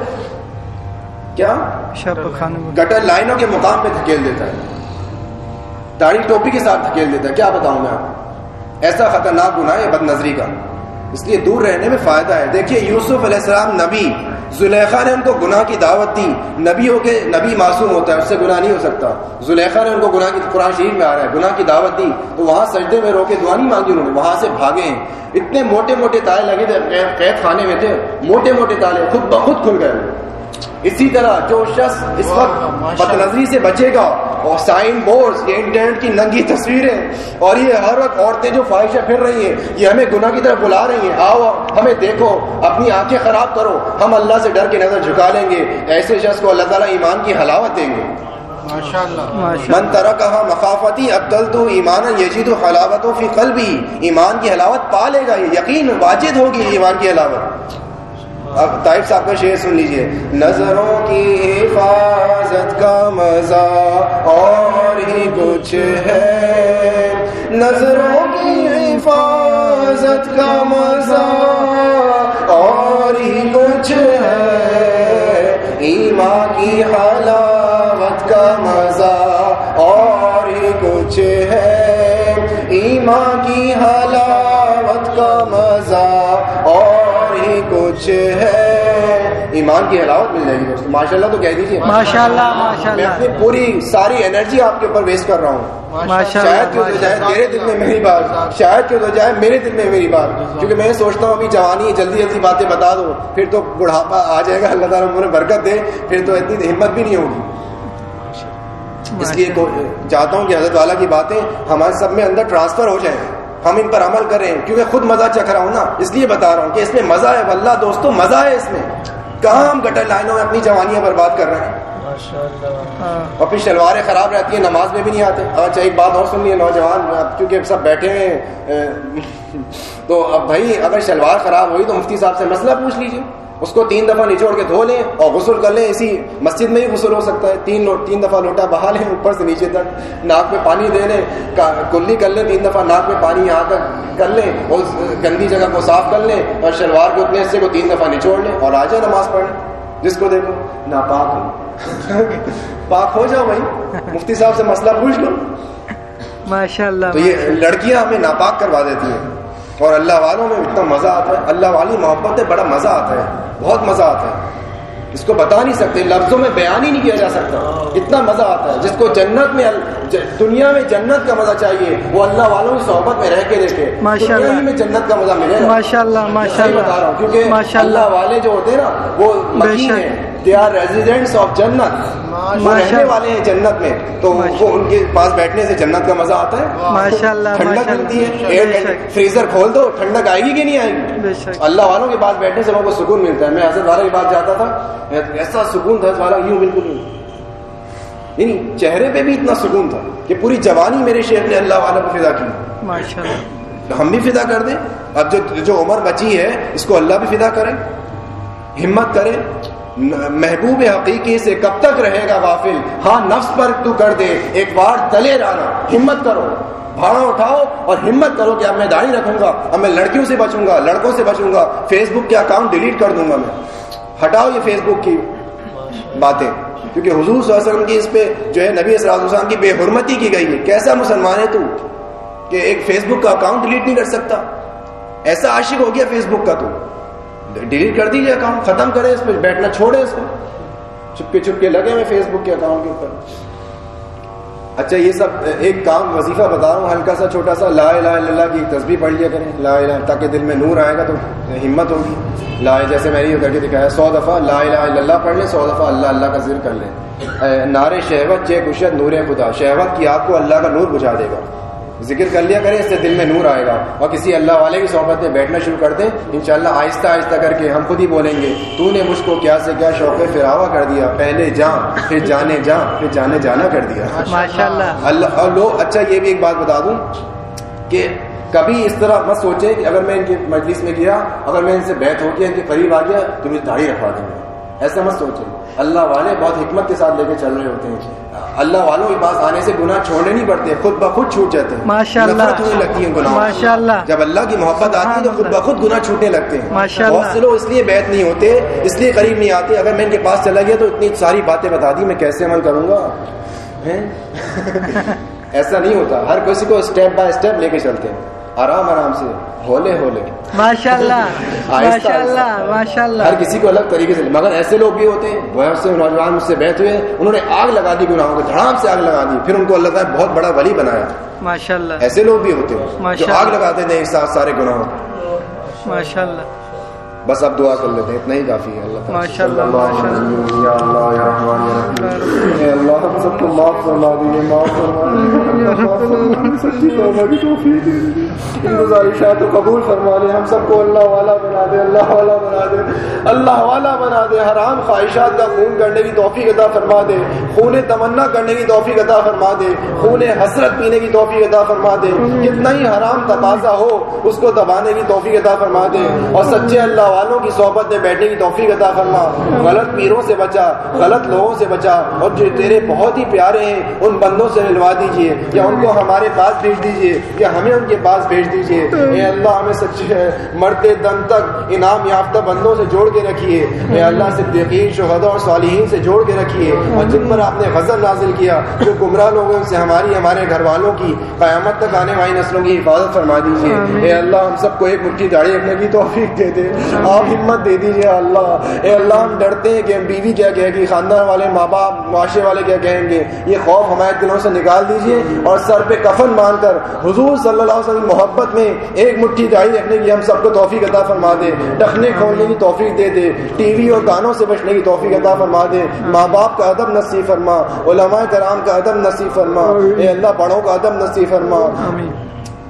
کیا؟ گٹر لائنوں کے مقام پہ دھکیل دیتا ہے۔ داڑھی ٹوپی کے ساتھ دھکیل دیتا ہے۔ کیا بتاؤں میں آپ کو؟ ایسا خطرناک گناہ ہے بد نظری کا۔ اس لیے دور رہنے میں فائدہ ہے۔ دیکھیے یوسف علیہ السلام نبی زلیخا نے ان کو گناہ کی دعوت دی۔ نبی ہو کے نبی معصوم ہوتا ہے اس سے گناہ نہیں ہو سکتا۔ زلیخا نے ان کو گناہ کی قرآن شریف میں آ رہا ہے گناہ کی دعوت دی۔ تو وہاں سجدے میں رو کے دعا نہیں مانگی انہوں نے وہاں سے بھاگے ہیں۔ اتنے موٹے موٹے تالے لگے تھے قید خانے میں تھے موٹے موٹے تالے خود بخود کھل گئے۔ اسی طرح جو شخص اس وقت بد نظری سے بچے گا اور سائن بورڈ یہ انٹرنیٹ کی ننگی تصویریں اور یہ ہر وقت عورتیں جو خواہشیں پھر رہی ہیں یہ ہمیں گناہ کی طرف بلا رہی ہیں۔ آؤ ہمیں دیکھو اپنی آنکھیں خراب کرو ہم اللہ سے ڈر کے نظر جھکا لیں گے۔ ایسے شخص کو اللہ تعالیٰ ایمان کی حلاوت دیں گے۔ ماشاء من طرح کہا مخافتی ابدل تو ایمان یجید و حلاوت فی قلبی۔ ایمان کی حلاوت پا لے گا یہ یقین واجد ہوگی ایمان کی حلاوت۔ اب طائف صاحب کا شعر سن لیجیے۔ نظروں کی حفاظت کا مزہ اور ہی کچھ ہے۔ نظروں کی حفاظت کا مزہ اور ہی کچھ ہے۔ ایمان کی حلاوت کا مزہ اور ہی کچھ ہے۔ ایمان کی حلاوت کا مزہ کچھ ہے ایمان کی حلاوت مل جائے گی دوستوں ماشاء اللہ تو کہہ دیجیے ماشاء اللہ ماشاء میں اپنی پوری ساری انرجی آپ کے اوپر ویسٹ کر رہا ہوں۔ شاید کیوں تو جائے تیرے دل میں میری بات شاید کیوں جائے میرے دل میں میری بات۔ کیونکہ میں سوچتا ہوں ابھی جوانی جلدی جلدی باتیں بتا دو پھر تو بڑھاپا آ جائے گا۔ اللہ تعالیٰ مجھے برکت دے پھر تو اتنی ہمت بھی نہیں ہوگی۔ اس لیے چاہتا ہوں کہ حضرت والا کی باتیں ہمارے سب میں اندر ٹرانسفر ہو جائیں۔ ہم ان پر عمل کریں کیونکہ خود مزہ چکھ رہا ہوں نا۔ اس لیے بتا رہا ہوں کہ اس میں مزہ ہے واللہ دوستوں مزہ ہے اس میں۔ کہاں ہم گٹر لائنوں میں اپنی جوانیاں برباد کر رہے ہیں؟ اور پھر شلواریں خراب رہتی ہیں نماز میں بھی نہیں آتے۔ اچھا ایک بات اور سن لیے نوجوان کیونکہ سب بیٹھے ہیں تو اب بھائی اگر شلوار خراب ہوئی تو مفتی صاحب سے مسئلہ پوچھ لیجیے اس کو تین دفعہ نچوڑ کے دھو لیں اور غسل کر لیں۔ اسی مسجد میں ہی غسل ہو سکتا ہے۔ تین تین دفعہ لوٹا بہا لیں اوپر سے نیچے تک۔ ناک میں پانی دے لیں۔ کلی کر لیں تین دفعہ۔ ناک میں پانی یہاں تک کر لیں۔ اور گندی جگہ کو صاف کر لیں اور شلوار کے اتنے حصے کو تین دفعہ نچوڑ لیں اور آ جائیں نماز پڑھیں جس کو دیکھو ناپاک ہو۔ پاک ہو جاؤ بھائی۔ مفتی صاحب سے مسئلہ پوچھ لو۔ ماشاء اللہ تو یہ لڑکیاں ہمیں ناپاک کروا دیتی ہیں۔ اور اللہ والوں میں اتنا مزہ آتا ہے اللہ والی محبت میں بڑا مزہ آتا ہے بہت مزہ آتا ہے۔ اس کو بتا نہیں سکتے لفظوں میں بیان ہی نہیں کیا جا سکتا۔ اتنا مزہ آتا ہے۔ جس کو جنت میں دنیا میں جنت کا مزہ چاہیے وہ اللہ والوں کی صحبت میں رہ کے دیکھے۔ ماشاء اللہ۔ میں جنت کا مزہ ملے گا۔ ماشاء اللہ ماشاء صحیح بتا رہا ہوں اللہ کیونکہ ماشاء اللہ اللہ والے جو ہوتے ہیں نا وہ مکین۔ ہیں۔ دے آر ریزیڈینٹس آف جنت وہ رہنے۔ والے ہیں جنت میں. تو وہ ان کے پاس بیٹھنے سے جنت کا مزہ آتا ہے؟ ماشاء اللہ ٹھنڈک ملتی ہے. فریزر کھول دو. ٹھنڈک آئے گی کہ نہیں آئے گی؟ اللہ والوں کے پاس بیٹھنے سے لوگوں کو سکون ملتا ہے. میں حضرت والا کے پاس جاتا تھا. ایسا سکون تھا والا یوں بالکل نہیں. یعنی چہرے پہ بھی اتنا سکون تھا کہ پوری جوانی میرے شیخ نے اللہ والا کو فدا کی. ماشاء اللہ. ہم بھی فدا کر دیں. اب جو جو عمر بچی ہے اس کو اللہ بھی فدا کرے ہمت کرے محبوب حقیقی سے کب تک رہے گا غافل؟ ہاں نفس پر تو کر دے، ایک بار تلے جانا ہمت کرو۔ بھاڑا اٹھاؤ اور ہمت کرو کہ اب میں داڑھی رکھوں گا، اب میں لڑکیوں سے بچوں گا، لڑکوں سے بچوں گا فیس بک کے اکاؤنٹ ڈیلیٹ کر دوں گا میں۔ ہٹاؤ یہ فیس بک کی باتیں، کیونکہ حضور صلی اللہ علیہ وسلم کی اس پہ جو ہے نبی السلام کی بے حرمتی کی گئی ہے۔ کیسا مسلمان ہے تو کہ ایک فیس بک کا اکاؤنٹ ڈیلیٹ نہیں کر سکتا؟ ایسا عاشق ہو گیا فیس بک کا تو۔ ڈیلیٹ کر دیجیے اکاؤنٹ ختم کرے اس پہ، بیٹھنا چھوڑے اس کو چپکے چپکے لگے میں فیس بک کے اکاؤنٹ کے اوپر۔ اچھا یہ سب، ایک کام، وظیفہ بتا رہا ہوں، ہلکا سا، چھوٹا سا، لا الہ الا اللہ کی تصویر پڑھ لیا کریں۔ لا الہ تاکہ دل میں نور آئے گا تو ہمت ہوگی۔ لا جیسے میں نے کر کے دکھایا، سو دفعہ لا الہ الا اللہ پڑھ لیں، سو دفعہ اللہ اللہ کا ذکر کر لیں۔ نار شہوت، چے کشت، نور خدا، شہوت کی آپ کو اللہ کا نور بجھا دے گا۔ ذکر کر لیا کریں اس سے دل میں نور آئے گا۔ اور کسی اللہ والے کی صحبت میں بیٹھنا شروع کر دیں انشاءاللہ آہستہ آہستہ کر کے ہم خود ہی بولیں گے تو نے مجھ کو کیا سے کیا شوق فراوا کر دیا پہلے جان پھر جانے جا پھر جانے جانا کر دیا۔ ماشاءاللہ۔ اللہ اور لوگ اچھا یہ بھی ایک بات بتا دوں کہ کبھی اس طرح مت سوچیں کہ اگر میں ان کی مجلس میں گیا اگر میں ان سے بیت ہو گیا ان کے قریب آ گیا تو مجھے داڑھی رکھوا دوں گا ایسا مت سوچیں اللہ والے بہت حکمت کے ساتھ لے کے چل رہے ہوتے ہیں اللہ والوں کے پاس آنے سے گناہ چھوڑنے نہیں پڑتے خود بخود چھوٹ جاتے ہیں۔ ماشاء اللہ ہونے لگتی ہیں گناہ ماشاء اللہ جب اللہ کی محبت آتی ہے تو خود بخود گناہ چھوٹنے لگتے ہیں۔ ماشاء اللہ بہت سے لوگ اس لیے بیت نہیں ہوتے اس لیے قریب نہیں آتے۔ اگر میں ان کے پاس چلا گیا تو اتنی ساری باتیں بتا دی میں کیسے عمل کروں گا؟ ایسا نہیں ہوتا۔ ہر کسی کو اسٹیپ بائی اسٹیپ لے کے چلتے ہیں۔ آرام آرام سے ہولے ہولے۔ ماشاء اللہ ماشاء اللہ ماشاء اللہ ہر کسی کو الگ طریقے سے مگر ایسے لوگ بھی ہوتے ہیں بہت سے نوجوان مجھ سے بیٹھ ہوئے انہوں نے آگ لگا دی گناہوں کو دھڑام سے آگ لگا دی پھر ان کو اللہ تعالیٰ بہت بڑا ولی بنایا۔ ماشاء اللہ ایسے لوگ بھی ہوتے ہیں جو آگ لگاتے ہیں ساتھ سارے گناہوں ماشاء اللہ بس اب دعا کر لیتے ہیں اتنا ہی کافی ہے اللہ ماشاء اللہ ہم سب کو معاف فرما دیجیے معاف فرما سچی توبہ کی توفیق دے دیجیے ان گزارشات کو قبول فرما لے ہم سب کو اللہ والا بنا دے اللہ والا بنا دے اللہ والا بنا دے۔ حرام خواہشات کا خون کرنے کی توفیق عطا فرما دے خون تمنا کرنے کی توفیق عطا فرما دے خون حسرت پینے کی توفیق عطا فرما دے۔ کتنا ہی حرام تقاضا ہو اس کو دبانے کی توفیق عطا فرما دے۔ اور سچے اللہ والوں کی صحبت میں بیٹھنے کی توفیق عطا فرما۔ غلط پیروں سے بچا، غلط لوگوں سے بچا۔ اور جو تیرے بہت ہی پیارے ہیں، ان بندوں سے ملوا دیجیے یا ان کو ہمارے پاس بھیج دیجیے یا ہمیں ان کے پاس بھیج دیجیے اے اللہ، ہمیں سچے مرتے دم تک انعام یافتہ بندوں سے جوڑ کے رکھیے۔ اے اللہ، صدیقین شہدا اور صالحین سے جوڑ کے رکھیے۔ اور جن پر آپ نے غزل نازل کیا، جو گمراہ لوگوں سے ہماری، ہمارے گھر والوں کی قیامت تک آنے والی نسلوں کی حفاظت فرما دیجیے اے اللہ، ہم سب کو ایک مٹھی داڑھی رکھنے کی توفیق دے دے۔ آپ ہمت دے دیجیے اللہ۔ اے اللہ، ہم ڈرتے ہیں کہ بیوی کیا کہے گی خاندان والے، ماں باپ، معاشرے والے کیا کہیں گے۔ یہ خوف ہمارے دلوں سے نکال دیجیے اور سر پہ کفن باندھ کر حضور صلی اللہ علیہ وسلم محبت میں ایک مٹھی داڑھی رکھنے کی ہم سب کو توفیق عطا فرما دے۔ ٹخنے کھولنے کی توفیق دے دے۔ ٹی وی اور گانوں سے بچنے کی توفیق عطا فرما دے۔ ماں باپ کا ادب نصیب فرما، علماء کرام کا ادب نصیب فرما۔ اے اللہ، بڑوں کا ادب نصیب فرما۔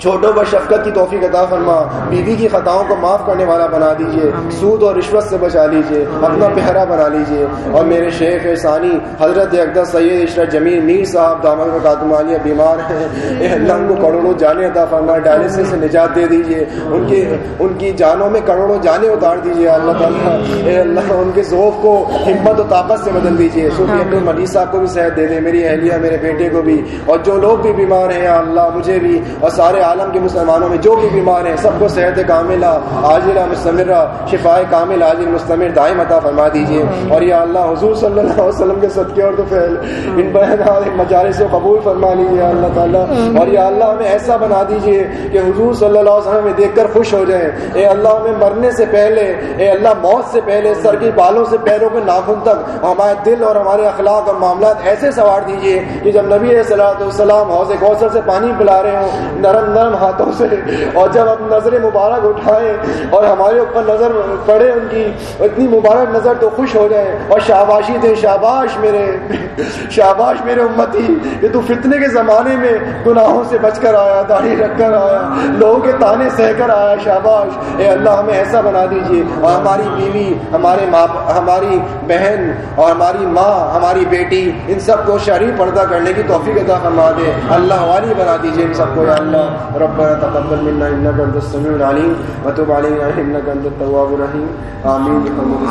چھوٹوں پر شفقت کی توفیق عطا فرما بیوی کی خطاؤں کو معاف کرنے والا بنا دیجیے سود اور رشوت سے بچا لیجیے اپنا پہرا بنا لیجیے اور میرے شیخ ثانی حضرت اقدس سید عشرت جمیل میر صاحب دامن کا عالیہ بیمار ہیں۔ اللہ ان کو کروڑوں جانے عطا فرما ڈائلسس سے نجات دے دیجیے ان کی ان کی جانوں میں کروڑوں جانے اتار دیجیے اللہ تعالیٰ۔ اے اللہ ان کے ذوق کو ہمت و طاقت سے بدل دیجیے صوفی عبد الملی صاحب کو بھی صحت دے دے میری اہلیہ میرے بیٹے کو بھی۔ اور جو لوگ بھی بیمار ہیں اللہ مجھے بھی اور سارے عالم کے مسلمانوں میں جو بھی بیمار ہیں، سب کو صحت کاملہ، عاجلہ، مستمرہ شفا کامل عاجل، مستمر دائم عطا فرما دیجیے اور یا اللہ حضور صلی اللہ علیہ وسلم کے صدقے اور تو پھیل۔ ان بیان مجالس سے قبول فرما لیجیے اللہ تعالیٰ۔ اور یا اللہ ہمیں ایسا بنا دیجیے کہ حضور صلی اللہ علیہ وسلم میں دیکھ کر خوش ہو جائیں۔ اے اللہ ہمیں مرنے سے پہلے، اے اللہ موت سے پہلے، سر کی بالوں سے پیروں کے ناخن تک ہمارے دل اور ہمارے اخلاق اور معاملات ایسے سوار دیجیے کہ جب نبی صلی اللہ علیہ وسلم حوض کوثر سے پانی پلا رہے ہوں، نرم نرم ہاتھوں سے اور جب ہم نظر مبارک اٹھائیں اور ہمارے اوپر نظر پڑے ان کی، اتنی مبارک نظر تو خوش ہو جائیں۔ اور شاباشی دے شاباش میرے شاباش میرے امتی کہ تو فتنے کے زمانے میں گناہوں سے بچ کر آیا، داڑھی رکھ کر آیا، لوگوں کے تانے سہ کر آیا، شاباش۔ اے اللہ، ہمیں ایسا بنا دیجیے۔ اور ہماری بیوی، ہمارے ماں، ہماری بہن اور ہماری ماں، ہماری بیٹی، ان سب کو شہری پردہ کرنے کی توفیق عطا فرما دے۔ اللہ والی بنا دیجیے ان سب کو، یا اللہ۔ ربنا تقبل منا انك انت السميع العليم وتب علينا انك انت التواب الرحيم. امين بحمد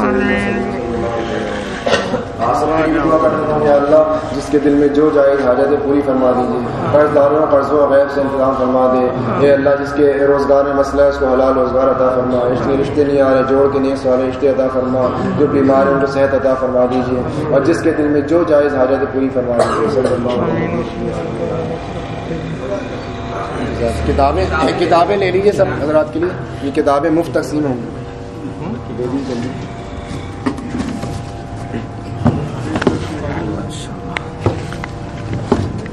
اللہ جس کے دل میں جو جائز حاجت پوری فرما دیجیے۔ قرض داروں قرض و غیب سے انتظام فرما دے۔ اے اللہ، جس کے روزگار میں مسئلہ ہے، اس کو حلال روزگار عطا فرما۔ رشتے رشتے نہیں آ رہے، جوڑ کے نیس والے رشتے عطا فرما۔ جو بیمار ہیں، ان کو صحت عطا فرما دیجیے۔ اور جس کے دل میں جو جائز حاجت پوری فرما دیجیے۔ کتابیں کتابیں لے لیجیے سب حضرات کے لیے۔ یہ کتابیں مفت تقسیم ہوں گی۔